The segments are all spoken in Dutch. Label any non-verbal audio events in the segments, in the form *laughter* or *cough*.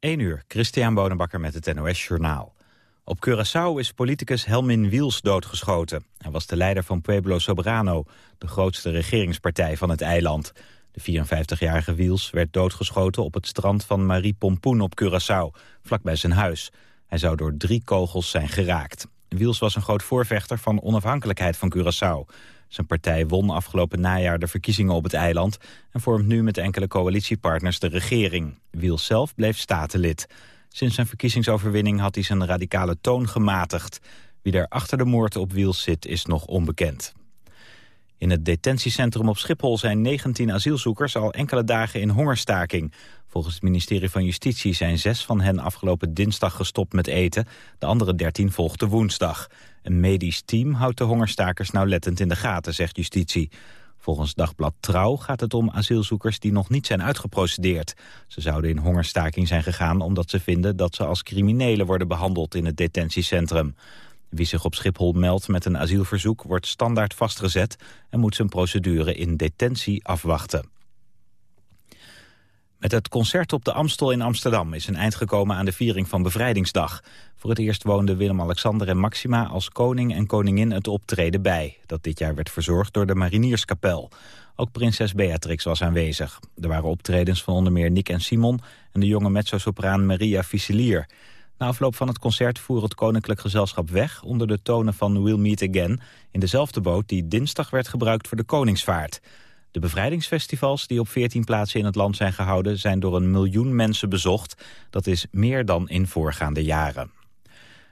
1 uur, Christian Bonenbakker met het NOS Journaal. Op Curaçao is politicus Helmin Wiels doodgeschoten. Hij was de leider van Pueblo Soberano, de grootste regeringspartij van het eiland. De 54-jarige Wiels werd doodgeschoten op het strand van Marie Pompoen op Curaçao, vlakbij zijn huis. Hij zou door drie kogels zijn geraakt. Wiels was een groot voorvechter van onafhankelijkheid van Curaçao. Zijn partij won afgelopen najaar de verkiezingen op het eiland... en vormt nu met enkele coalitiepartners de regering. Wiels zelf bleef statenlid. Sinds zijn verkiezingsoverwinning had hij zijn radicale toon gematigd. Wie er achter de moord op Wiels zit is nog onbekend. In het detentiecentrum op Schiphol zijn 19 asielzoekers al enkele dagen in hongerstaking. Volgens het ministerie van Justitie zijn zes van hen afgelopen dinsdag gestopt met eten. De andere 13 volgden woensdag. Een medisch team houdt de hongerstakers nauwlettend in de gaten, zegt justitie. Volgens Dagblad Trouw gaat het om asielzoekers die nog niet zijn uitgeprocedeerd. Ze zouden in hongerstaking zijn gegaan omdat ze vinden dat ze als criminelen worden behandeld in het detentiecentrum. Wie zich op Schiphol meldt met een asielverzoek wordt standaard vastgezet en moet zijn procedure in detentie afwachten. Met het concert op de Amstel in Amsterdam is een eind gekomen aan de viering van Bevrijdingsdag. Voor het eerst woonden Willem-Alexander en Maxima als koning en koningin het optreden bij. Dat dit jaar werd verzorgd door de Marinierskapel. Ook prinses Beatrix was aanwezig. Er waren optredens van onder meer Nick en Simon en de jonge mezzosopraan Maria Vicelier. Na afloop van het concert voer het Koninklijk Gezelschap weg... onder de tonen van We'll Meet Again... in dezelfde boot die dinsdag werd gebruikt voor de Koningsvaart. De bevrijdingsfestivals die op 14 plaatsen in het land zijn gehouden... zijn door een miljoen mensen bezocht. Dat is meer dan in voorgaande jaren.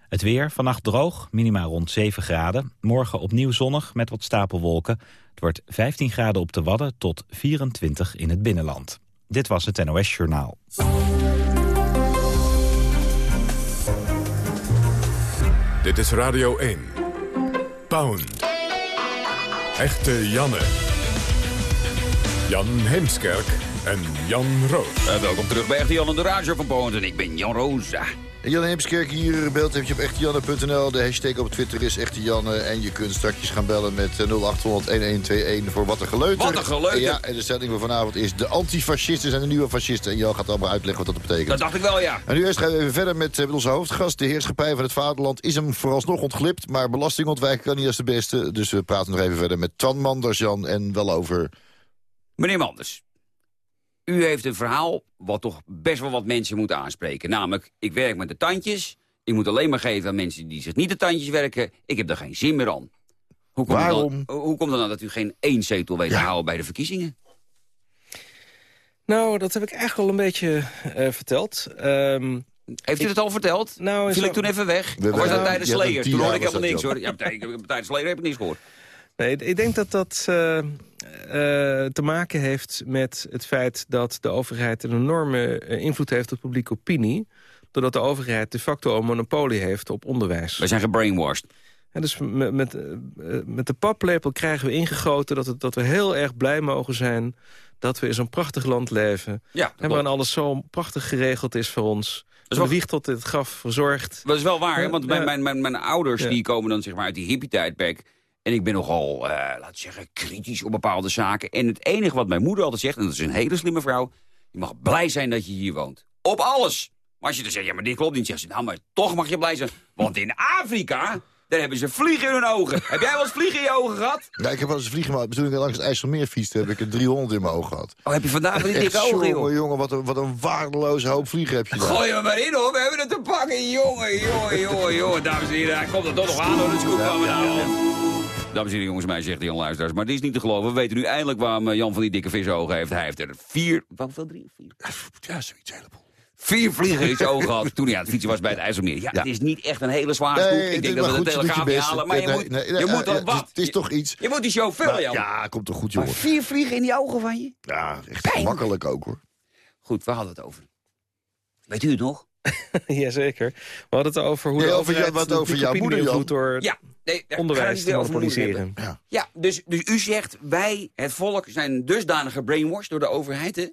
Het weer, vannacht droog, minima rond 7 graden. Morgen opnieuw zonnig met wat stapelwolken. Het wordt 15 graden op de Wadden tot 24 in het binnenland. Dit was het NOS Journaal. Dit is Radio 1. Pound. Echte Janne. Jan Heemskerk en Jan Roos. Uh, welkom terug bij Echte Janne, de radio van Pound. En ik ben Jan Roos. Jan Heemskerk hier, beeld heb je op echtejanne.nl. De hashtag op Twitter is echtejanne. En je kunt straks gaan bellen met 0800-1121 eh, voor Wat een Geleuter. Wat een Geleuter! Ja, en de stelling van vanavond is... de antifascisten zijn de nieuwe fascisten. En Jan gaat allemaal uitleggen wat dat betekent. Dat dacht ik wel, ja. En nu eerst gaan we even verder met, eh, met onze hoofdgast. De heerschappij van het vaderland is hem vooralsnog ontglipt. Maar belastingontwijken kan niet als de beste. Dus we praten nog even verder met Twan Manders, Jan. En wel over... Meneer Manders, u heeft een verhaal wat toch best wel wat mensen moet aanspreken. Namelijk, ik werk met de tandjes... Ik moet alleen maar geven aan mensen die zich niet de tandjes werken. Ik heb er geen zin meer aan. Hoe komt Waarom? Dan, hoe komt het dan dat u geen één zetel weet te houden bij de verkiezingen? Nou, dat heb ik eigenlijk al een beetje uh, verteld. Um, Heeft u ik, het al verteld? Nou, Viel zo... ik toen even weg? We, of was dat tijdens Slayer? Toen hoorde ik helemaal niks hoor. Ja, tijdens Slayer heb ik niks gehoord. Nee, ik denk dat dat uh, te maken heeft met het feit dat de overheid een enorme invloed heeft op publieke opinie doordat de overheid de facto een monopolie heeft op onderwijs. We zijn gebrainwashed. En dus met, met, met de paplepel krijgen we ingegoten dat, het, dat we heel erg blij mogen zijn... dat we in zo'n prachtig land leven. Ja, en waarin alles zo prachtig geregeld is voor ons. Dat de wieg tot het graf verzorgd. Dat is wel waar, want mijn, mijn, mijn, mijn ouders die komen dan zeg maar uit die hippie-tijdperk... En ik ben nogal, uh, laten we zeggen, kritisch op bepaalde zaken. En het enige wat mijn moeder altijd zegt, en dat is een hele slimme vrouw... je mag blij zijn dat je hier woont. Op alles. Maar als je dan zegt, ja, maar dit klopt niet, zegt ze, nou, maar toch mag je blij zijn. Want in Afrika, daar hebben ze vliegen in hun ogen. heb jij wel eens vliegen in je ogen gehad? Ja, ik heb wel eens vliegen, maar toen ik langs het IJsselmeer fietste, heb ik er 300 in mijn ogen gehad. Oh, heb je vandaag die dikke ogen, jongen, jongen, wat een, wat een waardeloze hoop vliegen heb je daar. Gooi je maar in, hoor, we hebben het te pakken, jongen, jongen, jongen, jongen. Dames en heren, hij komt er toch nog aan, hoor, de scoop van Dames en heren, jongens, mij zegt de Jan Luisteraars. Maar dit is niet te geloven. We weten nu eindelijk waarom Jan van die dikke visogen heeft. Hij heeft er vier, hoeveel, drie of vier? Ja, zoiets heleboel. Vier vliegen in zijn ogen had toen hij aan het fietsen was bij het IJsselmeer. Ja, het is niet echt een hele zware scoop. Nee, ik denk dat we de telegraaf niet halen. Maar je moet, je moet dan wat. Het is toch iets. Je moet die show vullen, Jan. Ja, komt toch goed, jongen. Maar vier vliegen in die ogen van je? Ja, echt Pijn. makkelijk ook, hoor. Goed, we hadden het over. Weet u het nog? *laughs* Jazeker. We hadden het over hoe nee, de over, wat over jouw moeder, Jan. door ja, nee, onderwijs te monopoliseren. Ja, ja dus, dus u zegt, wij, het volk, zijn dusdanig gebrainwashed door de overheid... Hè,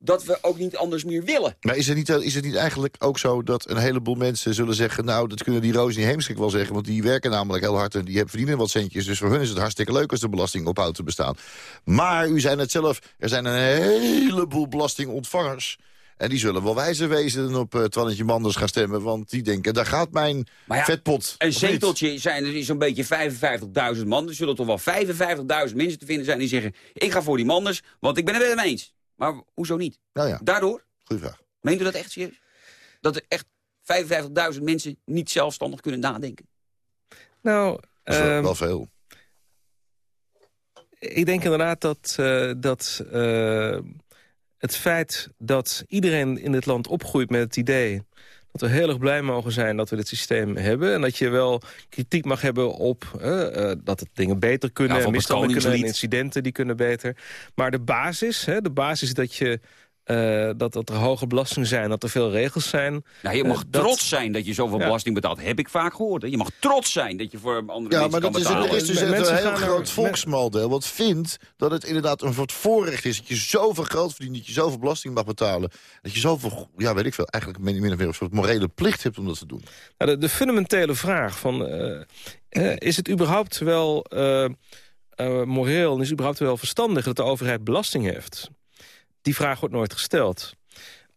dat we ook niet anders meer willen. Maar is het, niet, is het niet eigenlijk ook zo dat een heleboel mensen zullen zeggen... nou, dat kunnen die Roos niet Heemschik wel zeggen... want die werken namelijk heel hard en die hebben verdienen wat centjes... dus voor hun is het hartstikke leuk als de belasting ophoudt te bestaan. Maar u zei het zelf, er zijn een heleboel belastingontvangers... En die zullen wel wijzer wezen op uh, Twannetje Manders gaan stemmen. Want die denken, daar gaat mijn vetpot. Een zeteltje zijn er zo'n beetje 55.000 man. Er zullen toch wel 55.000 mensen te vinden zijn die zeggen... ik ga voor die Manders, want ik ben het met hem eens. Maar hoezo niet? Nou ja. Daardoor? Goeie vraag. Meent u dat echt serieus? Dat er echt 55.000 mensen niet zelfstandig kunnen nadenken? Nou... Dat is wel, um, veel. Ik denk inderdaad dat, uh, dat uh, het feit dat iedereen in dit land opgroeit met het idee dat we heel erg blij mogen zijn dat we dit systeem hebben. En dat je wel kritiek mag hebben op uh, dat het dingen beter kunnen. Ja, misstanden kunnen, incidenten die kunnen beter. Maar de basis, hè, de basis dat je uh, dat, dat er hoge belastingen zijn, dat er veel regels zijn. Nou, je mag uh, trots zijn dat je zoveel belasting betaalt. Heb ik vaak gehoord. Hè? Je mag trots zijn dat je voor andere ja, mensen kan betalen. Ja, maar er is dus een, een heel groot volksmodel wat vindt dat het inderdaad een soort voorrecht is... dat je zoveel geld verdient, dat je zoveel belasting mag betalen. Dat je zoveel, ja weet ik veel, eigenlijk min of meer een soort morele plicht hebt om dat te doen. Nou, de, de, fundamentele vraag van... Uh, is het überhaupt wel moreel en is het überhaupt wel verstandig dat de overheid belasting heeft? Die vraag wordt nooit gesteld.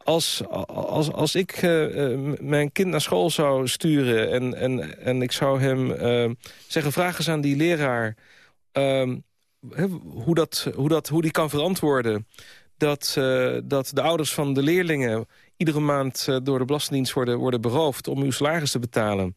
Als, als, als ik uh, mijn kind naar school zou sturen... en, en, en ik zou hem uh, zeggen, vraag eens aan die leraar... Uh, hoe, dat, hoe, dat, hoe die kan verantwoorden... Dat, dat de ouders van de leerlingen iedere maand door de Belastingdienst worden, worden beroofd... om uw salaris te betalen.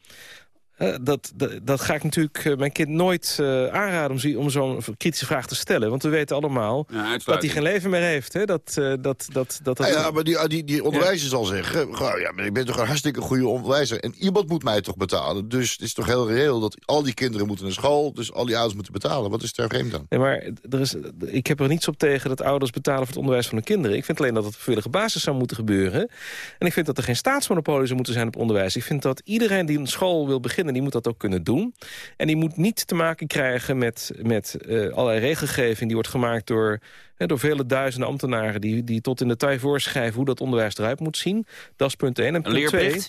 Uh, dat, dat, dat, ga ik natuurlijk uh, mijn kind nooit uh, aanraden om, om zo'n kritische vraag te stellen. Want we weten allemaal ja, dat hij geen leven meer heeft. Hè? Dat, dat, dat, dat, dat ja, ja, maar die, die, die onderwijzer zal zeggen... ja, maar ik ben toch een hartstikke goede onderwijzer. En iemand moet mij toch betalen. Dus het is toch heel reëel dat al die kinderen moeten naar school. Dus al die ouders moeten betalen. Wat is er vreemd dan? Nee, maar er is, ik heb er niets op tegen dat ouders betalen voor het onderwijs van hun kinderen. Ik vind alleen dat het op veilige basis zou moeten gebeuren. En ik vind dat er geen staatsmonopolie zou moeten zijn op onderwijs. Ik vind dat iedereen die een school wil beginnen die moet dat ook kunnen doen. En die moet niet te maken krijgen met, met uh, allerlei regelgeving... die wordt gemaakt door, door vele duizenden ambtenaren... Die, die tot in detail voorschrijven hoe dat onderwijs eruit moet zien. Dat is punt 1. En punt 2...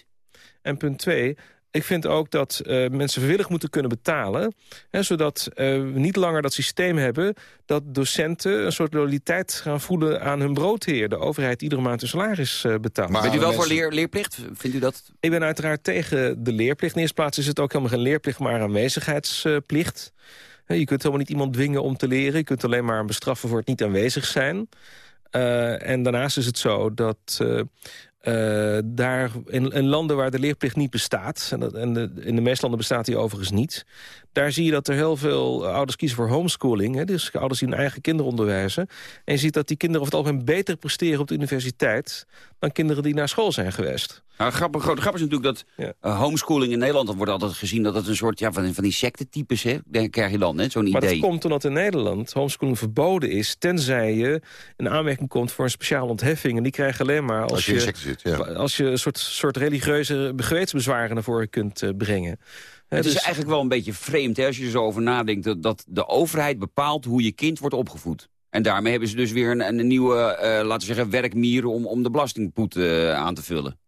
En punt 2, ik vind ook dat uh, mensen vrijwillig moeten kunnen betalen. Hè, zodat uh, we niet langer dat systeem hebben... dat docenten een soort loyaliteit gaan voelen aan hun broodheer. De overheid iedere maand een salaris uh, betaalt. Maar Bent u wel voor leer, leerplicht? Vindt u dat? Ik ben uiteraard tegen de leerplicht. In eerste plaats is het ook helemaal geen leerplicht... maar aanwezigheidsplicht. Je kunt helemaal niet iemand dwingen om te leren. Je kunt alleen maar bestraffen voor het niet aanwezig zijn. Uh, en daarnaast is het zo dat uh, uh, daar in, in, landen waar de leerplicht niet bestaat... en, de, in de meeste landen bestaat die overigens niet... daar zie je dat er heel veel ouders kiezen voor homeschooling. Hè, dus ouders die hun eigen kinderen onderwijzen. En je ziet dat die kinderen over het algemeen beter presteren op de universiteit... dan kinderen die naar school zijn geweest. Nou, grappig, grote grap is natuurlijk dat ja. uh, homeschooling in Nederland... dan wordt altijd gezien dat het een soort ja, van, van die sectetypes is. Dan krijg je dan zo'n idee. Maar dat komt omdat in Nederland homeschooling verboden is... tenzij je een aanmerking komt voor een speciale ontheffing. En die krijg je alleen maar als, als je, je zit, ja. als je een soort, soort religieuze gewetensbezwaren naar voren kunt uh, brengen. Het dus... is eigenlijk wel een beetje vreemd hè, als je er zo over nadenkt... Dat, dat de overheid bepaalt hoe je kind wordt opgevoed. En daarmee hebben ze dus weer een, een nieuwe, uh, laten we zeggen, werkmieren... om, om de belastingpoet uh, aan te vullen.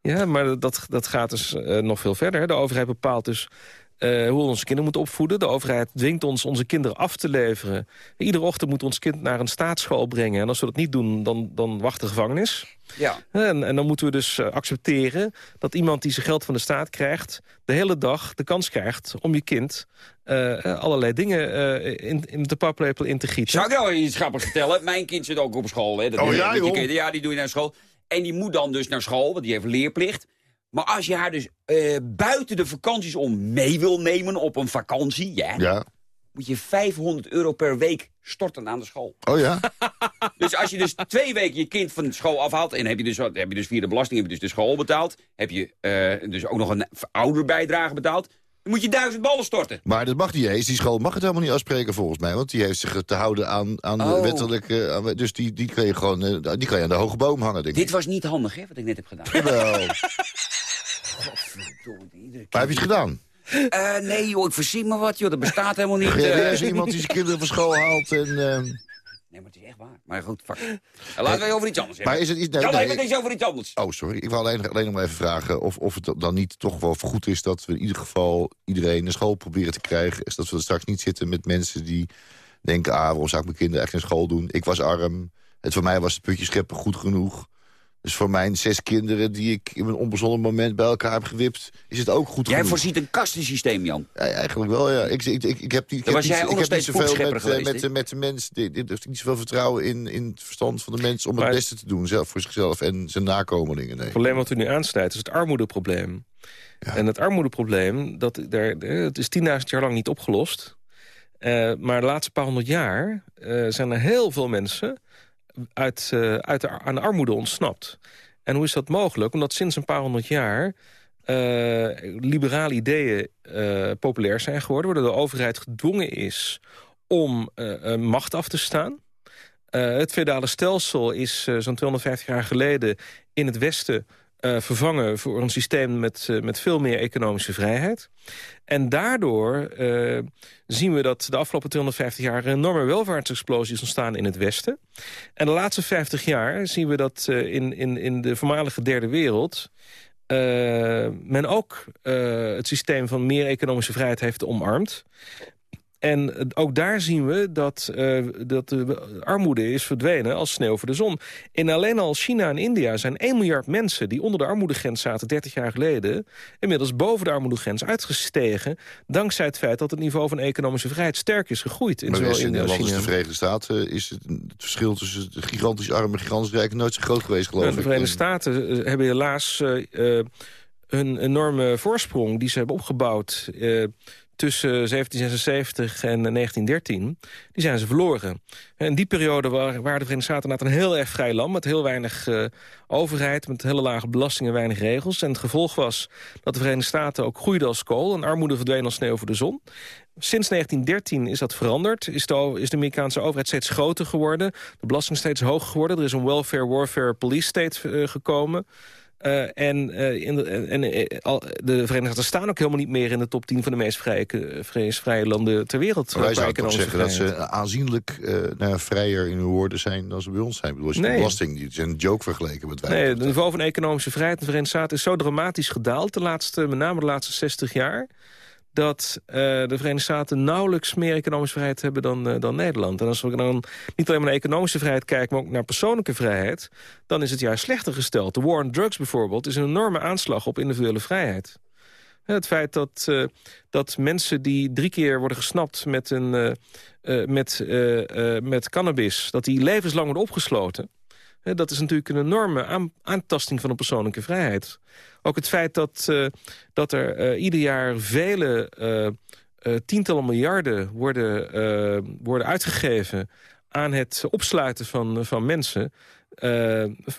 Ja, maar dat, dat gaat dus uh, nog veel verder. De overheid bepaalt dus uh, hoe we onze kinderen moeten opvoeden. De overheid dwingt ons onze kinderen af te leveren. Iedere ochtend moet ons kind naar een staatsschool brengen. En als we dat niet doen, dan, dan wacht de gevangenis. Ja. En, en dan moeten we dus accepteren dat iemand die zijn geld van de staat krijgt... de hele dag de kans krijgt om je kind uh, allerlei dingen uh, in, in de paplepel in te gieten. Zou ik nou iets grappigs vertellen? *laughs* Mijn kind zit ook op school. Hè? Dat oh ja, joh. Ja, die doe je naar school. En die moet dan dus naar school, want die heeft leerplicht. Maar als je haar dus uh, buiten de vakanties om mee wil nemen op een vakantie... Ja, ja. moet je 500 euro per week storten aan de school. Oh ja? *laughs* dus als je dus twee weken je kind van de school afhaalt... en heb je dus, heb je dus via de belasting heb je dus de school betaald... heb je uh, dus ook nog een ouderbijdrage betaald... Dan moet je duizend ballen storten. Maar dat mag niet eens. Die school mag het helemaal niet afspreken volgens mij. Want die heeft zich te houden aan, aan oh. de wettelijke... dus die, die, kan je gewoon eh, die kan je aan de hoge boom hangen, denk Dit ik. was niet handig, hè, wat ik net heb gedaan. Jawel. *laughs* maar heb je het gedaan? Uh, nee, joh, ik verzin me wat, joh. Dat bestaat helemaal niet. Er is iemand die zijn kinderen van school haalt en... Uh... Nee, maar het is echt waar. Maar goed, fuck. Laten we over iets anders hebben. Maar is het iets... Nee, nee, nee, over iets anders. Oh, sorry. Ik wil alleen, alleen nog maar even vragen of, of het dan niet toch wel goed is... dat we in ieder geval iedereen naar school proberen te krijgen. Is dat we straks niet zitten met mensen die denken... ah, waarom zou ik mijn kinderen echt naar school doen? Ik was arm. Het voor mij was het putje scheppen goed genoeg. Dus voor mijn zes kinderen die ik in een onbezonnen moment bij elkaar heb gewipt... is het ook goed Jij voorziet een kastensysteem, Jan. Ja, eigenlijk wel, ja. Ik, ik, ik, ik heb niet, ik heb was niet, jij ook ik nog heb niet steeds zoveel met, eh, met, met, de mens... Ik heb niet zoveel vertrouwen in, in het verstand van de mens... om Maar- het beste te doen, zelf voor zichzelf en zijn nakomelingen. Nee. Het probleem wat u nu aansnijdt is het armoedeprobleem. En het armoedeprobleem, dat, daar, eh, het is 10.000 jaar lang niet opgelost. Eh, maar de laatste paar honderd jaar eh, zijn er heel veel mensen... Uit, eh, uit de, aan de armoede ontsnapt. En hoe is dat mogelijk? Omdat sinds een paar honderd jaar... eh, liberale ideeën eh, populair zijn geworden... waardoor de overheid gedwongen is om macht af te staan. Het feudale stelsel is zo'n 250 jaar geleden in het Westen eh, vervangen voor een systeem met, eh, met veel meer economische vrijheid. En daardoor eh, zien we dat de afgelopen 250 jaar... een enorme welvaartsexplosie is ontstaan in het Westen. En de laatste 50 jaar zien we dat in, in, in de voormalige derde wereld... men ook het systeem van meer economische vrijheid heeft omarmd. En ook daar zien we dat, eh, dat de armoede is verdwenen als sneeuw voor de zon. In alleen al China en India zijn 1 miljard mensen... die onder de armoedegrens zaten 30 jaar geleden... inmiddels boven de armoedegrens uitgestegen... dankzij het feit dat het niveau van economische vrijheid sterk is gegroeid. In Maar zowel in India als China. de Verenigde Staten is het, het verschil tussen de gigantisch arme en gigantisch rijke nooit zo groot geweest, geloof Nou, de ik. Verenigde Staten eh, hebben helaas eh, eh, hun enorme voorsprong... die ze hebben opgebouwd tussen 1776 en 1913... die zijn ze verloren. In die periode waren, de Verenigde Staten een heel erg vrij land... met heel weinig eh, overheid, met hele lage belastingen en weinig regels. En het gevolg was dat de Verenigde Staten ook groeiden als kool... en armoede verdween als sneeuw voor de zon. Sinds 1913 is dat veranderd. Is de, is de Amerikaanse overheid steeds groter geworden. De belasting steeds hoger geworden. Er is een welfare, warfare, police state eh, gekomen. Eh, en eh, in de, en, eh, al- de Verenigde Staten staan ook helemaal niet meer in de top 10 van de meest vrije, landen ter wereld. Maar wij zouden toch zeggen dat ze aanzienlijk nou vrijer in hun woorden zijn dan ze bij ons zijn. Ik bedoel, als je Nee. belasting, een joke vergeleken met wij. Nee, het niveau van economische vrijheid in de Verenigde Staten is zo dramatisch gedaald... de laatste, met name de laatste 60 jaar... dat eh, de Verenigde Staten nauwelijks meer economische vrijheid hebben dan, eh, dan Nederland. En als we dan niet alleen maar naar economische vrijheid kijken... maar ook naar persoonlijke vrijheid, dan is het juist slechter gesteld. De war on drugs bijvoorbeeld is een enorme aanslag op individuele vrijheid. Het feit dat, eh, dat mensen die drie keer worden gesnapt met, een, met, met cannabis... dat die levenslang worden opgesloten... Dat is natuurlijk een enorme aan- aantasting van de persoonlijke vrijheid. Ook het feit dat, eh, dat er eh, ieder jaar vele eh, tientallen miljarden worden, worden uitgegeven... aan het opsluiten van, van mensen...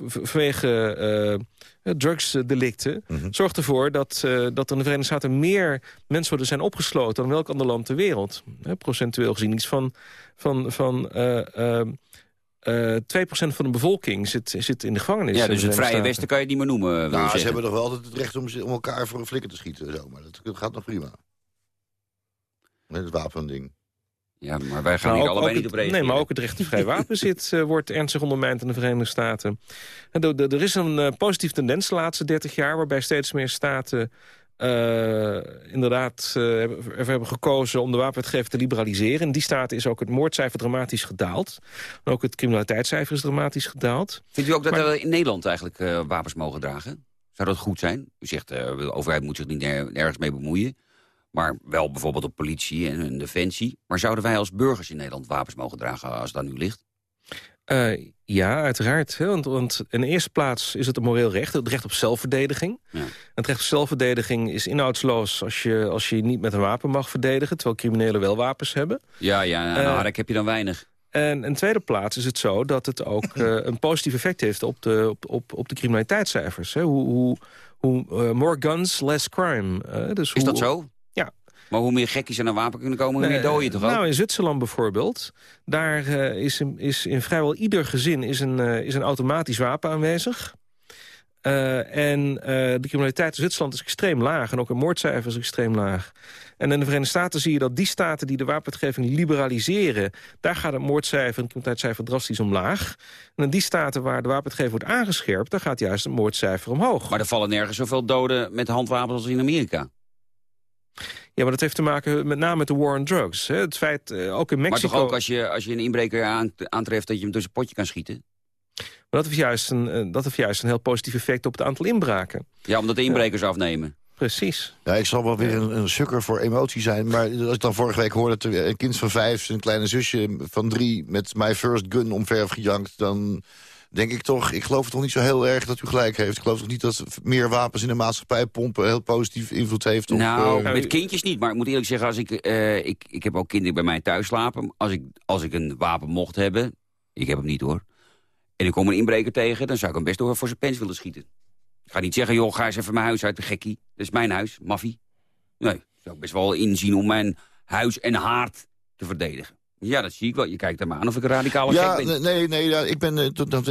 vanwege drugsdelicten... zorgt ervoor dat, dat er in de Verenigde Staten meer mensen worden zijn opgesloten... dan welk ander land ter wereld. Procentueel gezien iets van, van, van eh, eh, eh 2% van de bevolking zit, zit in de gevangenis. Ja, dus het Vrije Westen kan je het niet meer noemen, wil je Nou, ze hebben nog wel altijd het recht om, om elkaar voor een flikker te schieten. en Zo, maar dat, dat gaat nog prima. Met het wapending. Ja, maar wij gaan Nou, hier ook- allebei ook niet op het- reageren. Nee, maar ook het recht op vrij wapenzit eh, wordt ernstig ondermijnd in de Verenigde Staten. En Er is een eh, positieve tendens de laatste 30 jaar... waarbij steeds meer staten eh, inderdaad hebben- ervoor hebben gekozen om de wapenwetgeving te liberaliseren. In die staten is ook het moordcijfer dramatisch gedaald. En ook het criminaliteitscijfer is dramatisch gedaald. Vindt u ook dat Maar- we in Nederland eigenlijk eh, wapens mogen dragen? Zou dat goed zijn? U zegt, de overheid moet zich niet nergens mee bemoeien. Maar wel bijvoorbeeld op politie en hun defensie. Maar zouden wij als burgers in Nederland wapens mogen dragen als dat nu ligt? Eh, ja, uiteraard. Hè, want, want in de eerste plaats is het een moreel recht. Het recht op zelfverdediging. Ja. Het recht op zelfverdediging is inhoudsloos... als je, als je niet met een wapen mag verdedigen... terwijl criminelen wel wapens hebben. Ja, ja nou, daar heb je dan weinig. En in tweede plaats is het zo dat het ook *laughs* eh, een positief effect heeft... op de, op, op, op de criminaliteitscijfers. Hè. Hoe, hoe, hoe more guns, less crime. Dus Is hoe, dat zo? Maar hoe meer gekkies aan een wapen kunnen komen, hoe meer doden je toch ook? Nou, in Zwitserland bijvoorbeeld, daar eh, is, in- is in vrijwel ieder gezin is een, eh, is een automatisch wapen aanwezig. Eh, en de criminaliteit in Zwitserland is extreem laag. En ook een moordcijfer is extreem laag. En in de Verenigde Staten zie je dat die staten die de wapenwetgeving liberaliseren... daar gaat het moordcijfer en het criminaliteitscijfer drastisch omlaag. En in die staten waar de wapenwetgeving wordt aangescherpt... daar gaat juist het moordcijfer omhoog. Maar er vallen nergens zoveel doden met handwapens als in Amerika. Ja, maar dat heeft te maken met name met de war on drugs. Hè. Het feit, eh, ook in Maar Mexico... toch ook als je, als je een inbreker aan, aantreft dat je hem door zijn potje kan schieten? Maar dat heeft, juist een, dat heeft juist een heel positief effect op het aantal inbraken. Ja, omdat de inbrekers afnemen. Precies. Ja, ik zal wel weer een, een sukker voor emotie zijn. Maar als ik dan vorige week hoorde dat een kind van vijf... zijn kleine zusje van drie met My First Gun omver gejankt... dan denk ik toch, ik geloof toch niet zo heel erg dat u gelijk heeft. Ik geloof toch niet dat meer wapens in de maatschappij pompen... heel positief invloed heeft op... Nou, uh, met kindjes niet. Maar ik moet eerlijk zeggen, als ik, uh, ik, ik heb ook kinderen bij mij thuis slapen. Als ik, als ik een wapen mocht hebben, ik heb hem niet hoor... en ik kom een inbreker tegen... dan zou ik hem best door voor zijn pens willen schieten. Ik ga niet zeggen, joh, ga eens even mijn huis uit, de gekkie. Dat is mijn huis, maffie. Nee, zou ik best wel inzien om mijn huis en haard te verdedigen. Ja, dat zie ik wel. Je kijkt er maar aan of ik een radicale ja, gek ben. Nee, nee ja, ik ben uh,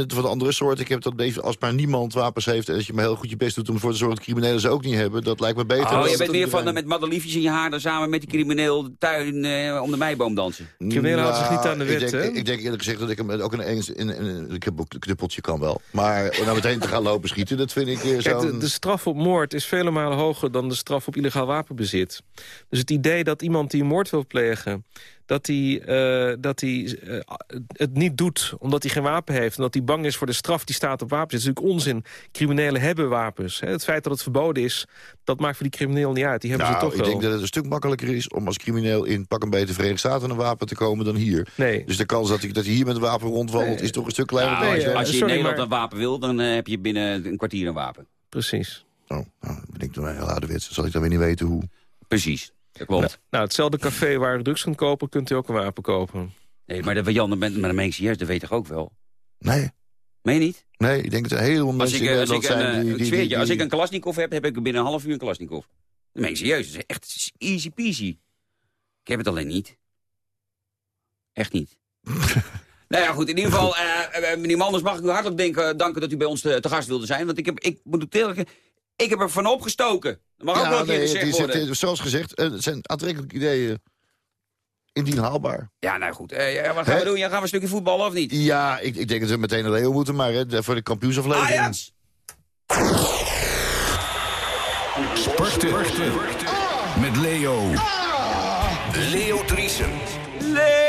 van de andere soort. Ik heb dat als maar niemand wapens heeft... en dat je maar heel goed je best doet om ervoor te zorgen dat criminelen ze ook niet hebben... dat lijkt me beter. Oh, je bent meer van uh, met madeliefjes in je haar... dan samen met die crimineel de tuin uh, om de meiboom dansen. Criminelen nou, zich niet aan de wet, ik denk, hè? Ik denk eerlijk gezegd dat ik hem ook in eens... In, in, in, ik heb ook een knuppeltje kan wel. Maar om nou meteen te gaan lopen schieten, dat vind ik zo. De, de straf op moord is vele malen hoger dan de straf op illegaal wapenbezit. Dus het idee dat iemand die een moord wil plegen dat hij, uh, dat hij uh, het niet doet omdat hij geen wapen heeft... en dat hij bang is voor de straf die staat op wapens. Het is natuurlijk onzin. Criminelen hebben wapens. Hè. Het feit dat het verboden is, dat maakt voor die crimineel niet uit. Die hebben nou, ze toch ik wel. denk dat het een stuk makkelijker is om als crimineel... in pak een beetje Verenigde Staten een wapen te komen dan hier. Nee. Dus de kans dat hij, dat hij hier met een wapen rondwandelt... Nee. is toch een stuk kleiner. Nou, dan als, je, jij- als je in Nederland maar- een wapen wil, dan uh, heb je binnen een kwartier een wapen. Precies. Oh, nou, dan ben ik heel ouderwets. Dan zal ik dan weer niet weten hoe. Precies, dat klopt. Nou, hetzelfde café waar u drugs kunt kopen, kunt u ook een wapen kopen. Nee, maar dat, Jan, dat ben- maar dat meen ik serieus, dat weet je toch ook wel? Nee, Meen je niet? nee, ik denk dat er helemaal Als mensen ik, in eh, als ik, een, zijn eh, die... ik die, je, als ik een Kalashnikov heb, heb ik binnen een half uur een Kalashnikov. Dat meen ik serieus, dat is echt easy peasy. Ik heb het alleen niet. Echt niet. *laughs* nou ja, goed, in ieder geval, eh, eh, meneer Manders, mag ik u hartelijk denken, danken dat u bij ons te, te gast wilde zijn. Want ik, heb, ik moet ik heb er van opgestoken. Dat mag ook wel een keer nee, is- zoals gezegd, eh, het zijn aantrekkelijke ideeën. Indien haalbaar. Ja, nou goed. Eh, ja, wat gaan we doen? Ja, gaan we een stukje voetballen of niet? Ja, ik, ik denk dat we meteen naar Leo moeten, maar hè, voor de kampioensaflevering. Ajax! Sporten. Met Leo. Leo Driesen. Leo!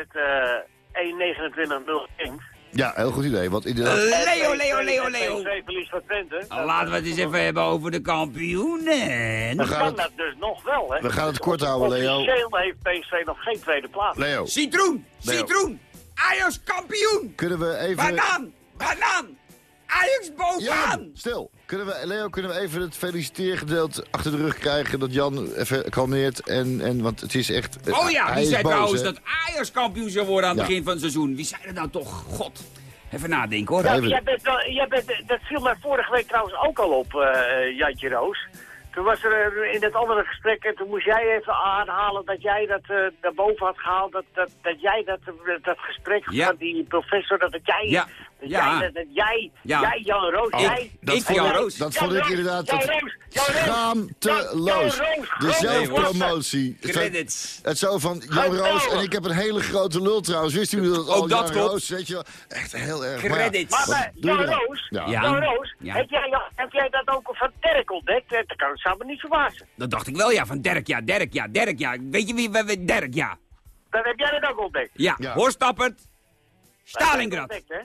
Met eh 1.29.0 ging. Ja, heel goed idee. Want inderdaad, Leo, Leo, Leo, Leo! Twee verlies van Twente. Nou, Laten we het eens even hebben over de kampioenen. Dan gaan kan dat dus nog wel, hè. we gaan het kort houden, Leo. Officieel heeft PSV nog geen tweede plaats. Leo, Citroen! Leo. Citroen! Ajax kampioen! kunnen we even... Banaan! Banaan! Ajax Jan, bovenaan! stil. Kunnen we, Leo, kunnen we even het feliciteergedeelte achter de rug krijgen... dat Jan even kalmeert en, en want het is echt... eh, Oh ja, wie zei boos, trouwens hè? dat Ajax kampioen zou worden aan het Ja. begin van het seizoen? Wie zei dat nou toch? God. Even nadenken hoor. Ja, Even- jij bent, wel- jij bent, dat viel mij vorige week trouwens ook al op, eh, Jantje Roos. Toen was er in dat andere gesprek, en toen moest jij even aanhalen dat jij dat uh, daarboven had gehaald. Dat, dat, dat jij dat, dat gesprek Ja. van die professor, dat het jij, Ja. Dat Ja. jij, dat, dat jij, Ja. jij, Jan Roos, Ik- jij. Dat Ik, vond Jan ik, Roos. dat vond ik inderdaad Jan dat Roos, schaamteloos. De zelfpromotie. Credits. Het zo van Jan Roos en ik heb een hele grote lul trouwens. Wist u dat al Ook dat Jan. Roos, weet je wel. Echt heel erg. Maar ja, Credits. Maar, Jan? Roos, Ja. Ja. Jan Roos Ja. heb, jij, heb jij dat ook van Terk ontdekt? Dat kan, zou me niet verbazen. Dat dacht ik wel, ja, van Dirk, ja, Dirk, ja, Dirk, ja. Weet je wie, wie- Dirk, ja. Dan heb jij dat ook ontdekt. Ja, Ja. Stalingrad. Ontdekt, hè?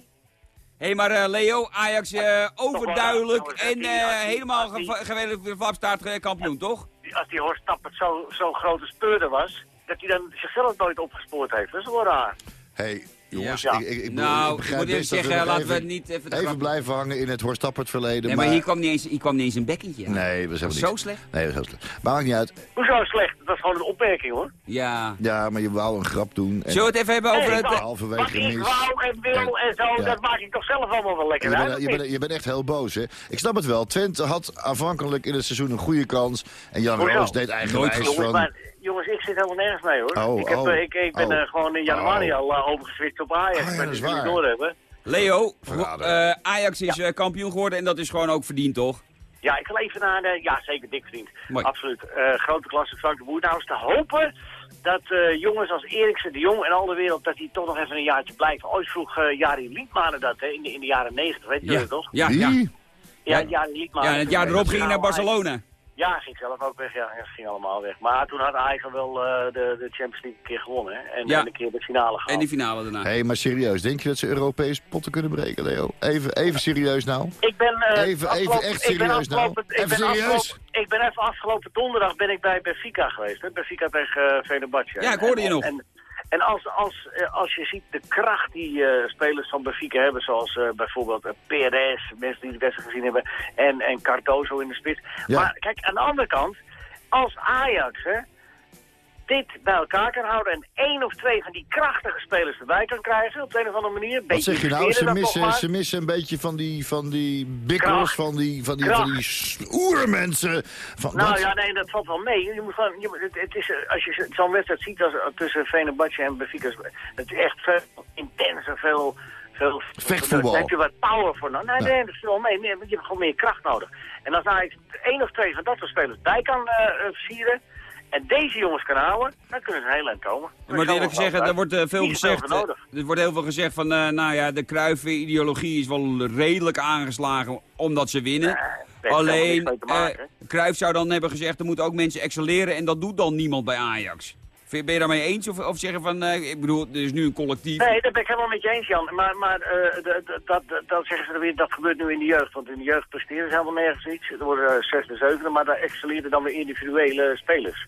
Hé, maar eh, Leo, Ajax eh, overduidelijk wel, en die- eh, die- helemaal geweldig flapstaart eh, kampioen, toch? Als die Horst Tappert zo'n zo grote speurder was, dat hij dan zichzelf nooit opgespoord heeft. Dat is wel raar. hey, jongens, Ja. ik, ik, ik, Nou, ik begrijp ik moet dat we zeggen, laten we even, niet even de even grap- blijven hangen in het Horst Tappert verleden. Nee, maar hier kwam niet eens, hier kwam niet eens een bekkentje aan. Nee, we zijn Was niet. zo slecht? Nee, dat is heel slecht. Maar maakt niet uit. Hoezo slecht? Dat is gewoon een opmerking, hoor. Ja. Ja, maar je wou een grap doen. En Zullen we het even hebben over Nee, het... halverwege Wat ik mis. wou en wil en zo, Ja. dat maak ik toch zelf allemaal wel lekker je, uit. je, bent, je bent echt heel boos, hè? Ik snap het wel. Twente had aanvankelijk in het seizoen een goede kans. En Jan? Roos deed eigenwijs Jongens, van... maar, jongens, ik zit helemaal nergens mee, hoor. Oh, ik, heb, oh, eh, ik, ik ben oh. eh, gewoon in januari Oh. al uh, overgeswitcht op Ajax. Ah, ja, maar dat is waar. doorhebben. Leo, Verrader. eh, Ajax is eh, kampioen geworden en dat is gewoon ook verdiend, toch? Ja, ik wil even naar de... Ja, zeker, dik vriend. Mooi. Absoluut. Eh, grote klasse Frank de Boer. Nou is te hopen dat eh, jongens als Eriksen, de Jong en al de wereld... dat die toch nog even een jaartje blijven. Ooit vroeg eh Jari Liedmanen dat, hè, in de, in de jaren negentig. Weet je Ja, dat toch? ja, ja. Ja, ja, niet maar. Ja, het jaar erop ging hij naar Barcelona. Ja, ging zelf ook weg. Ja, ze ging allemaal weg. Maar toen had hij wel uh, de, de Champions League een keer gewonnen. Hè? En, ja. en een keer de finale gehaald. En die finale daarna. Hé, hey, maar serieus. Denk je dat ze Europees potten kunnen breken, Leo? Even, even serieus nou. Ik ben... Uh, even, even echt serieus nou. Even ben serieus. Ik ben even afgelopen donderdag ben ik bij Benfica geweest. Hè? Benfica tegen uh, Fenerbahce. Ja, ik hoorde je nog. En, en als, als, eh, als je ziet de kracht die uh, spelers van Benfica hebben, zoals uh, bijvoorbeeld uh, Perez, mensen die de wedstrijd gezien hebben, en, en Cardozo in de spits. Maar kijk, aan de andere kant, als Ajax, hè, dit bij elkaar kan houden en één of twee van die krachtige spelers erbij kan krijgen op de een of andere manier. Wat zeg je nou? Ze missen, ze missen een beetje van die, van die bikkels, van die, van die, van die oermensen. Van, nou ja, nee, dat valt wel mee. Je moet gewoon, je, het, is, als je zo'n wedstrijd ziet als, tussen Venebatje en Benfica, het is echt veel intenser, veel... Veel, Vechtvoetbal. Daar heb je wat power voor. Nou, nee, nee, dat is wel mee. Je hebt gewoon meer kracht nodig. En als Ajax één of twee van dat soort spelers bij kan uh, versieren en deze jongens kan houden, dan kunnen ze heel eind komen. Maar eerlijk gezegd, er wordt uh, veel gezegd. Uh, er wordt heel veel gezegd van, uh, nou ja, de Cruijff-ideologie is wel redelijk aangeslagen omdat ze winnen. Alleen, Cruijff zou dan hebben gezegd, er moeten ook mensen excelleren en dat doet dan niemand bij Ajax. Ben je daarmee eens? Of, of zeggen van, uh, ik bedoel, er is nu een collectief. Nee, dat ben ik helemaal met je eens, Jan. Maar, maar uh, dat, dat zeggen ze weer, dat gebeurt nu in de jeugd. Want in de jeugd presteren ze helemaal nergens iets. Er worden uh, zesde, zevende, maar daar excelleren dan weer individuele spelers.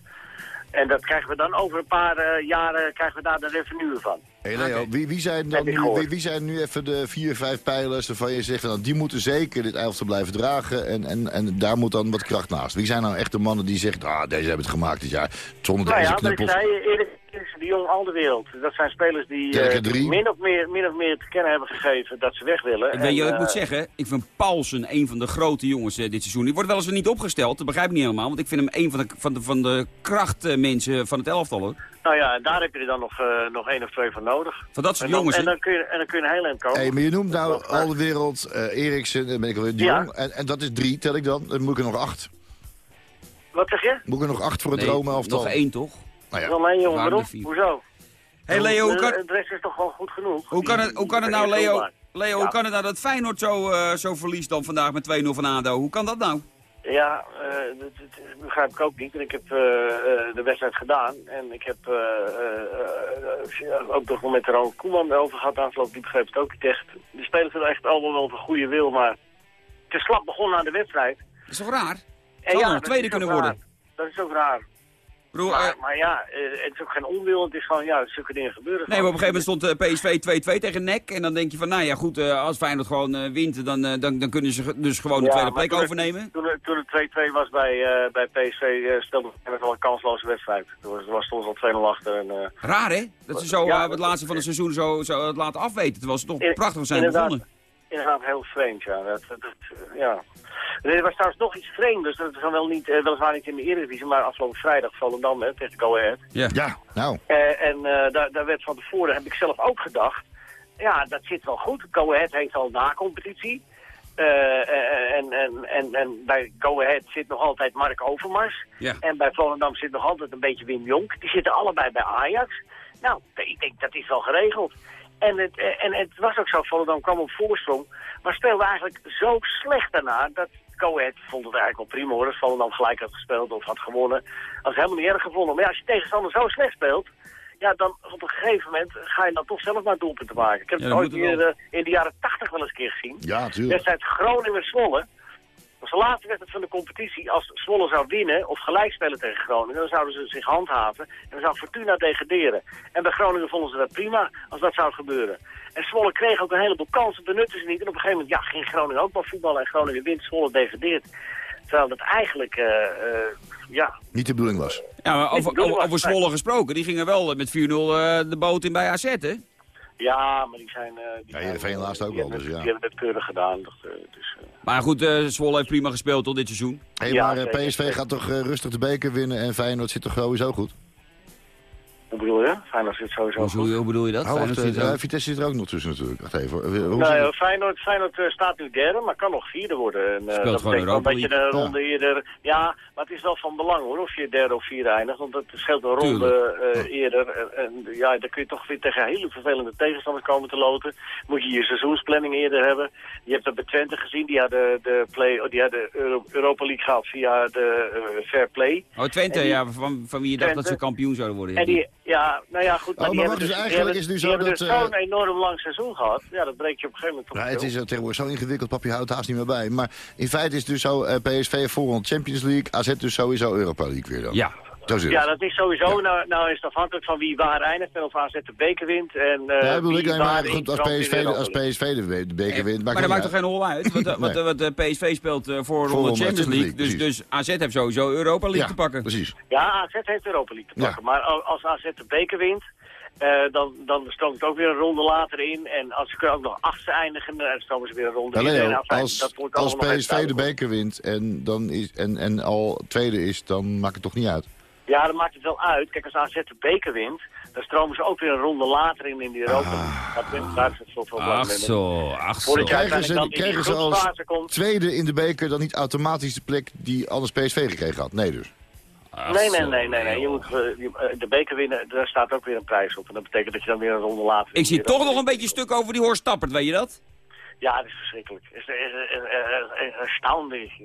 En dat krijgen we dan over een paar uh, jaren krijgen we daar de revenue van. Hey Leo, wie, wie, zijn dan nu, wie, wie, zijn nu even de vier, vijf pijlers waarvan je zegt... Nou, die moeten zeker dit elftal blijven dragen en, en, en daar moet dan wat kracht naast. Wie zijn nou echt de mannen die zeggen... Ah, deze hebben het gemaakt dit jaar, zonder nou deze ja, knuppels. Eerlijk de Jong al de wereld. Dat zijn spelers die uh, min, of meer, min of meer te kennen hebben gegeven dat ze weg willen. En, weet je wat ik moet zeggen? Ik vind Paulsen een van de grote jongens uh, dit seizoen. Die wordt wel eens niet opgesteld, dat begrijp ik niet helemaal. Want ik vind hem een van de, van de, van de krachtmensen van het elftal. Hoor. Nou ja, en daar heb je er dan nog, uh, nog één of twee van nodig. Van dat soort jongens, En dan kun je, en dan kun je een heel eind komen. Hey, maar je noemt nou al de wereld, uh, Eriksen, dan ben ik alweer de ja. Jong. En, en dat is drie, tel ik dan. Dan moet ik er nog acht. Wat zeg je? Moet ik er nog acht voor het nee, dromen elftal? nog één toch? Nou ja. Één jongen, waarom? Hoezo? Hey Leo, hoe kan... De rest is toch gewoon goed genoeg? Hoe kan het, hoe kan het nou, Leo, Leo ja. hoe kan het nou dat Feyenoord zo, uh, zo verliest dan vandaag met 2-0 van ADO? Hoe kan dat nou? Ja, uh, dat, dat, begrijp ik ook niet. En ik heb uh, de wedstrijd gedaan. En ik heb ook nog met Ronald Koeman over gehad. Afgelopen die begreep het ook niet echt. De spelers hebben echt allemaal wel van goede wil, maar het is slap begonnen aan de wedstrijd. Dat is toch raar? Zou ja, nog tweede kunnen worden? Dat is ook raar. Bedoel, maar, uh, maar, ja, uh, het is ook geen onwil. Het is gewoon, ja, zulke dingen gebeuren. Nee, maar op een gegeven moment stond uh, PSV 2-2 tegen NEC. En dan denk je van, nou ja, goed, als Feyenoord gewoon wint, dan, dan, dan kunnen ze dus gewoon de ja, tweede plek toen overnemen. Het, toen, toen het 2-2 was bij, bij PSV, stelde het wel een kansloze wedstrijd. Toen was, was soms al 2-0 achter. En, Raar, hè? Dat ze zo ja, het laatste van het seizoen zo, zo het laten afweten. Terwijl ze toch in, prachtig zijn begonnen. Inderdaad, heel vreemd, ja. Dat, dat, ja. Er was trouwens nog iets vreemds, dus dat is dan wel niet, uh, weliswaar niet in de Eredivisie, maar afgelopen vrijdag Volendam hè, tegen Go Ahead. Ja, ja nou. Uh, en uh, daar, daar werd van tevoren, heb ik zelf ook gedacht, ja, dat zit wel goed. Go Ahead heeft al na-competitie. en, en, en, en bij Go Ahead zit nog altijd Mark Overmars. Ja. En bij Volendam zit nog altijd een beetje Wim Jonk. Die zitten allebei bij Ajax. Nou, ik denk dat is wel geregeld. En het, en het was ook zo, Volendam kwam op voorsprong, maar speelde eigenlijk zo slecht daarna dat Coët vond het eigenlijk wel prima hoor. Als Volendam gelijk had gespeeld of had gewonnen. Dat is helemaal niet erg gevonden. Maar ja, als je tegenstander zo slecht speelt, ja, dan op een gegeven moment ga je dan toch zelf maar doelpunten maken. Ik heb ja, het ooit in de, in de jaren tachtig wel eens een keer gezien. Ja, natuurlijk. Wedstrijd Groningen-Zwolle. Was de laatste wedstrijd van de competitie. Als Zwolle zou winnen of gelijk spelen tegen Groningen, dan zouden ze zich handhaven. En dan zou Fortuna degraderen. En bij Groningen vonden ze dat prima als dat zou gebeuren. En Zwolle kreeg ook een heleboel kansen, benutten ze niet. En op een gegeven moment ja, ging Groningen ook wel voetballen en Groningen wint, Zwolle degradeert. Terwijl dat eigenlijk, uh, uh, ja... Niet de bedoeling was. Ja, maar over, over, over Zwolle gesproken, die gingen wel met 4-0 uh, de boot in bij AZ, hè? Ja, maar die zijn... Uh, die ja, Heerenveen laatst ook wel, dus ja. Die hebben het keurig gedaan. Dus, dus, maar goed, uh, Zwolle heeft prima gespeeld tot dit seizoen. Hey, ja, maar uh, PSV gaat toch rustig de beker winnen en Feyenoord zit toch sowieso goed? Hoe bedoel je? Feyenoord zit sowieso hoe, hoe, hoe bedoel je dat? Oh, wacht, Feyenoord zit uh, ook- Vitesse zit er ook nog tussen natuurlijk. Wacht even. Hoe uh, het? Feyenoord, Feyenoord eh, staat nu derde, maar kan nog vierde worden. En, eh, Speelt dat gewoon betekent wel Europa dat je de ronde eerder... Ja, maar het is wel van belang hoor, of je derde of vierde eindigt. Want het scheelt een ronde eh, eerder. En, en ja, dan kun je toch weer tegen hele vervelende tegenstanders komen te loten. Moet je je seizoensplanning eerder hebben. Je hebt dat bij Twente gezien, die hadden de, play, oh, die hadden Euro- Europa League gehaald via de eh, Fair Play. Oh, Twente, die- ja, van, van wie je dacht dat ze kampioen zouden worden. Ja, nou ja, goed. Maar Oh, die maar hebben wacht, dus, dus eigenlijk is het nu hebben- zo hebben dat, dus zo'n enorm lang seizoen gehad. Ja, dat breek je op een gegeven moment wel. het is eh, tegenwoordig zo ingewikkeld, papje houdt haast niet meer bij. Maar in feite is het dus zo, eh, PSV voorrond Champions League, AZ dus sowieso Europa League weer dan. Ja, Zo zit Ja, dat is sowieso. Nou, nou is het afhankelijk van wie waar eindigt en of AZ de beker wint. En, uh, Ja, bedoel ik, maar goed, als PSV, de de- als. PSV de, be- de beker wint, maar dat maakt toch geen hol uit? Want, eh, *laughs* want, Nee. eh, want, PSV speelt eh, voor ronde ronde Champions League. League, Dus, dus AZ heeft sowieso Europa League ja, te pakken. precies. Ja, AZ heeft de Europa League te Ja. pakken. Maar al- als AZ de beker wint, eh, dan, dan stroomt het ook weer een ronde later in. En als ze ook nog achtste eindigen, dan stromen ze weer een ronde Ja, in. En afijn, als, dat wordt als PSV de beker wint en, dan is, en, en al tweede is, dan maakt het toch niet uit. Ja, dat maakt het wel uit. Kijk, als AZ de beker wint, dan stromen ze ook weer een ronde later in in die Europa Ah. Dat, daar is het veel veel belang Ach zo, ach zo. Voordat je Krijgen ze, dan krijgen ze als komt... tweede in de beker dan niet automatisch de plek die anders PSV gekregen had? Nee dus. Ach Nee, nee, nee, nee, nee. Je moet, eh, eh, de beker winnen, daar staat ook weer een prijs op. En dat betekent dat je dan weer een ronde later... Ik zie toch nog een beetje stuk over die Horst Tappert, weet je dat? Ja, dat is verschrikkelijk. Het is.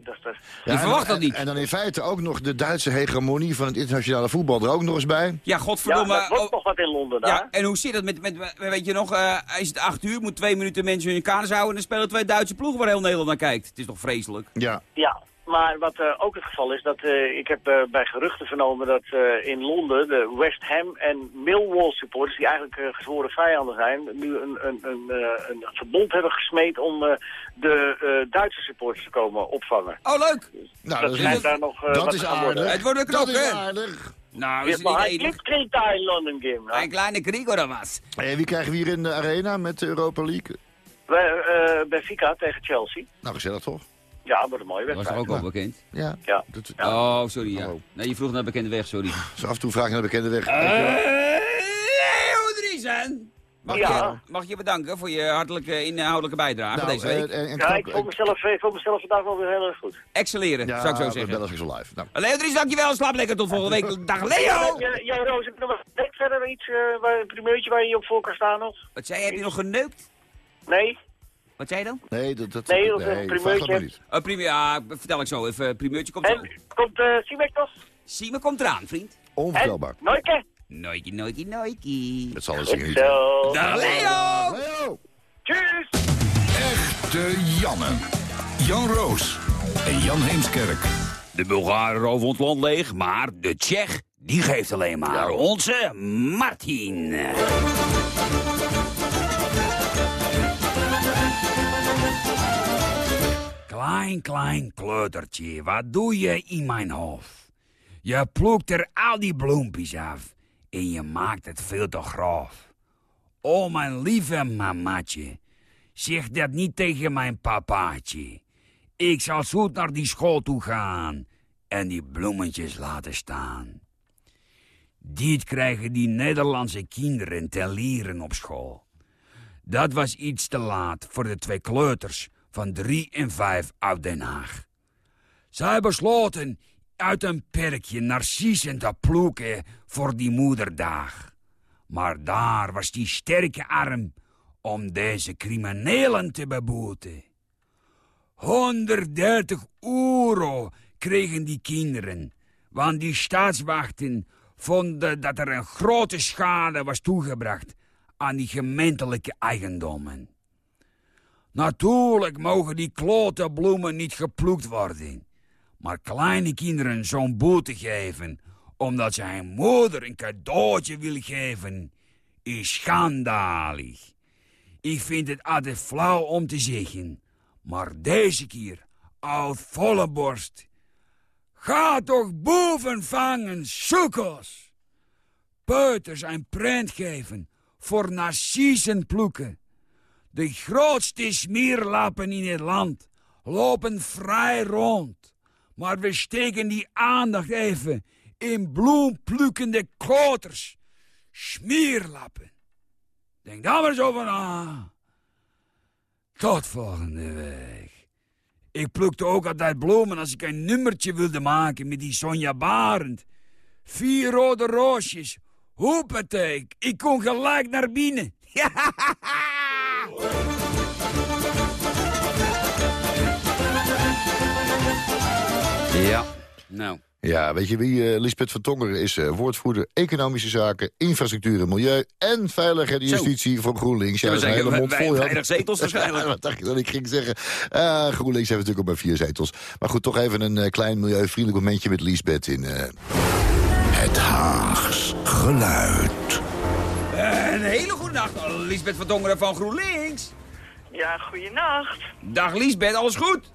Dat, dat, Je verwacht dat niet. En dan in feite ook nog de Duitse hegemonie van het internationale voetbal er ook nog eens bij. Ja, ja, godverdomme. dat wordt oh, nog wat in Londen daar. ja, en hoe zit het met, met, met- weet je nog, eh, is het acht uur, moet twee minuten mensen in hun kaders houden en dan spelen twee Duitse ploegen waar heel Nederland naar kijkt. Het is toch vreselijk? Ja. Ja, maar wat eh, ook het geval is, dat eh, ik heb eh, bij geruchten vernomen dat eh, in Londen de West Ham en Millwall supporters, die eigenlijk eh, gezworen vijanden zijn, nu een, een, een, eh, een verbond hebben gesmeed om eh, de eh, Duitse supporters te komen opvangen. Oh, leuk! Nou, dat dat is, daar nog dat wat is aardig. Het wordt een knop, is hè? aardig. Nou, is maar hij klikt daar in London Game. Een kleine Grigor dat was. En wie krijgen we hier in de arena met de Europa League? Bij, eh, Benfica tegen Chelsea. Nou, gezellig toch? Ja, dat wordt een mooie Dat was toch wedstrijd. ook al bekend? Ja. Ja. Dat, Oh, sorry, ja. Oh. Nee, je vroeg naar bekende weg, sorry. Zo af en toe vraag je naar de bekende weg. Eh, Leo Driesen! Mag, Ja. je, mag je bedanken voor je hartelijke inhoudelijke bijdrage Nou, deze week. eh, en, en Ja, knap- ik vond mezelf, ik vond mezelf vandaag wel weer heel erg goed. Excelleren, ja, zou ik zo zeggen. zich zo live. Nou, Leo Dries, dankjewel. Slaap lekker tot volgende week. Dag Leo! Ja, ja, Roos, heb je nog verder iets, eh, waar, een primeurtje waar je je op voor kan staan nog? Wat zei je? Heb je nog geneukt? Nee? Wat zei je dan? nee, dat, dat, Nee, dat is een dat primeurtje. niet. Uh, ja, vertel ik zo even. Primeurtje komt zo. En, komt uh, Siemek nog? Siemen komt eraan, vriend. Onvoorstelbaar. En, Nooike? Noikie, noikie, noikie. Het zal zingen niet. Dag Leo! Leo! Tjus! Echte Janne. Jan Roos en Jan Heemskerk. De Bulgaren roven ons land leeg, maar de Tsjech, die geeft alleen maar onze Martin. Klein, klein kleutertje, wat doe je in mijn hoofd? Je ploegt er al die bloempjes af en je maakt het veel te grof. Oh, mijn lieve mamaatje, zeg dat niet tegen mijn papaatje. Ik zal zoet naar die school toe gaan en die bloemetjes laten staan. Dit krijgen die Nederlandse kinderen te leren op school. Dat was iets te laat voor de twee kleuters van drie en vijf uit Den Haag. Zij besloten uit een perkje narcissen te ploeken voor die moederdag. Maar daar was die sterke arm om deze criminelen te beboeten. 130 euro kregen die kinderen, want die staatswachten vonden dat er een grote schade was toegebracht aan die gemeentelijke eigendommen. Natuurlijk mogen die klote bloemen niet geploekt worden, maar kleine kinderen zo'n boete geven omdat ze hun moeder een cadeautje wil geven, is schandalig. Ik vind het altijd flauw om te zeggen, maar deze keer uit volle borst. Ga toch boven vangen, sukkels! Peuters een prent geven voor narcissen ploeken. De grootste smeerlappen in het land lopen vrij rond. Maar we steken die aandacht even in bloemplukkende kloters. Smierlappen. Denk daar maar eens over na. Tot volgende week. Ik plukte ook altijd bloemen als ik een nummertje wilde maken met die Sonja Barend. Vier rode roosjes. Hoepateek. Ik kon gelijk naar binnen. *laughs* Ja, nou... Ja, weet je wie? Uh, Lisbeth van Tongeren is uh, woordvoerder Economische Zaken, Infrastructuur en Milieu en Veiligheid en Justitie voor GroenLinks. Ja, ja we hele mond vol. Weinig zetels *laughs* waarschijnlijk. wat dacht je dat ik ging zeggen? Uh, GroenLinks heeft natuurlijk ook maar vier zetels. Maar goed, toch even een klein milieuvriendelijk momentje met Lisbeth in... Het Haags Geluid. Een hele goede nacht, Lisbeth van Tongeren van GroenLinks. Ja, goeienacht. Dag Lisbeth, alles goed?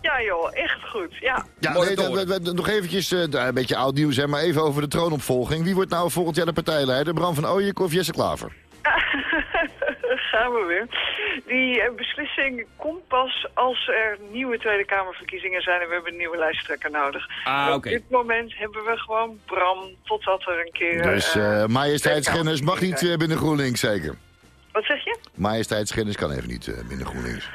Ja joh, echt goed. Ja, ja nee, nog eventjes, uh, een beetje oud nieuws, hè, maar even over de troonopvolging. Wie wordt nou volgend jaar de partijleider? Bram van Ooyek of Jesse Klaver? *laughs* gaan we weer. Die uh, beslissing komt pas als er nieuwe Tweede Kamerverkiezingen zijn en we hebben een nieuwe lijsttrekker nodig. Ah, Op dit moment hebben we gewoon Bram, totdat er een keer... Dus uh, majesteitsgennis mag niet binnen GroenLinks, zeker? Wat zeg je? Majesteitsgennis kan even niet binnen GroenLinks.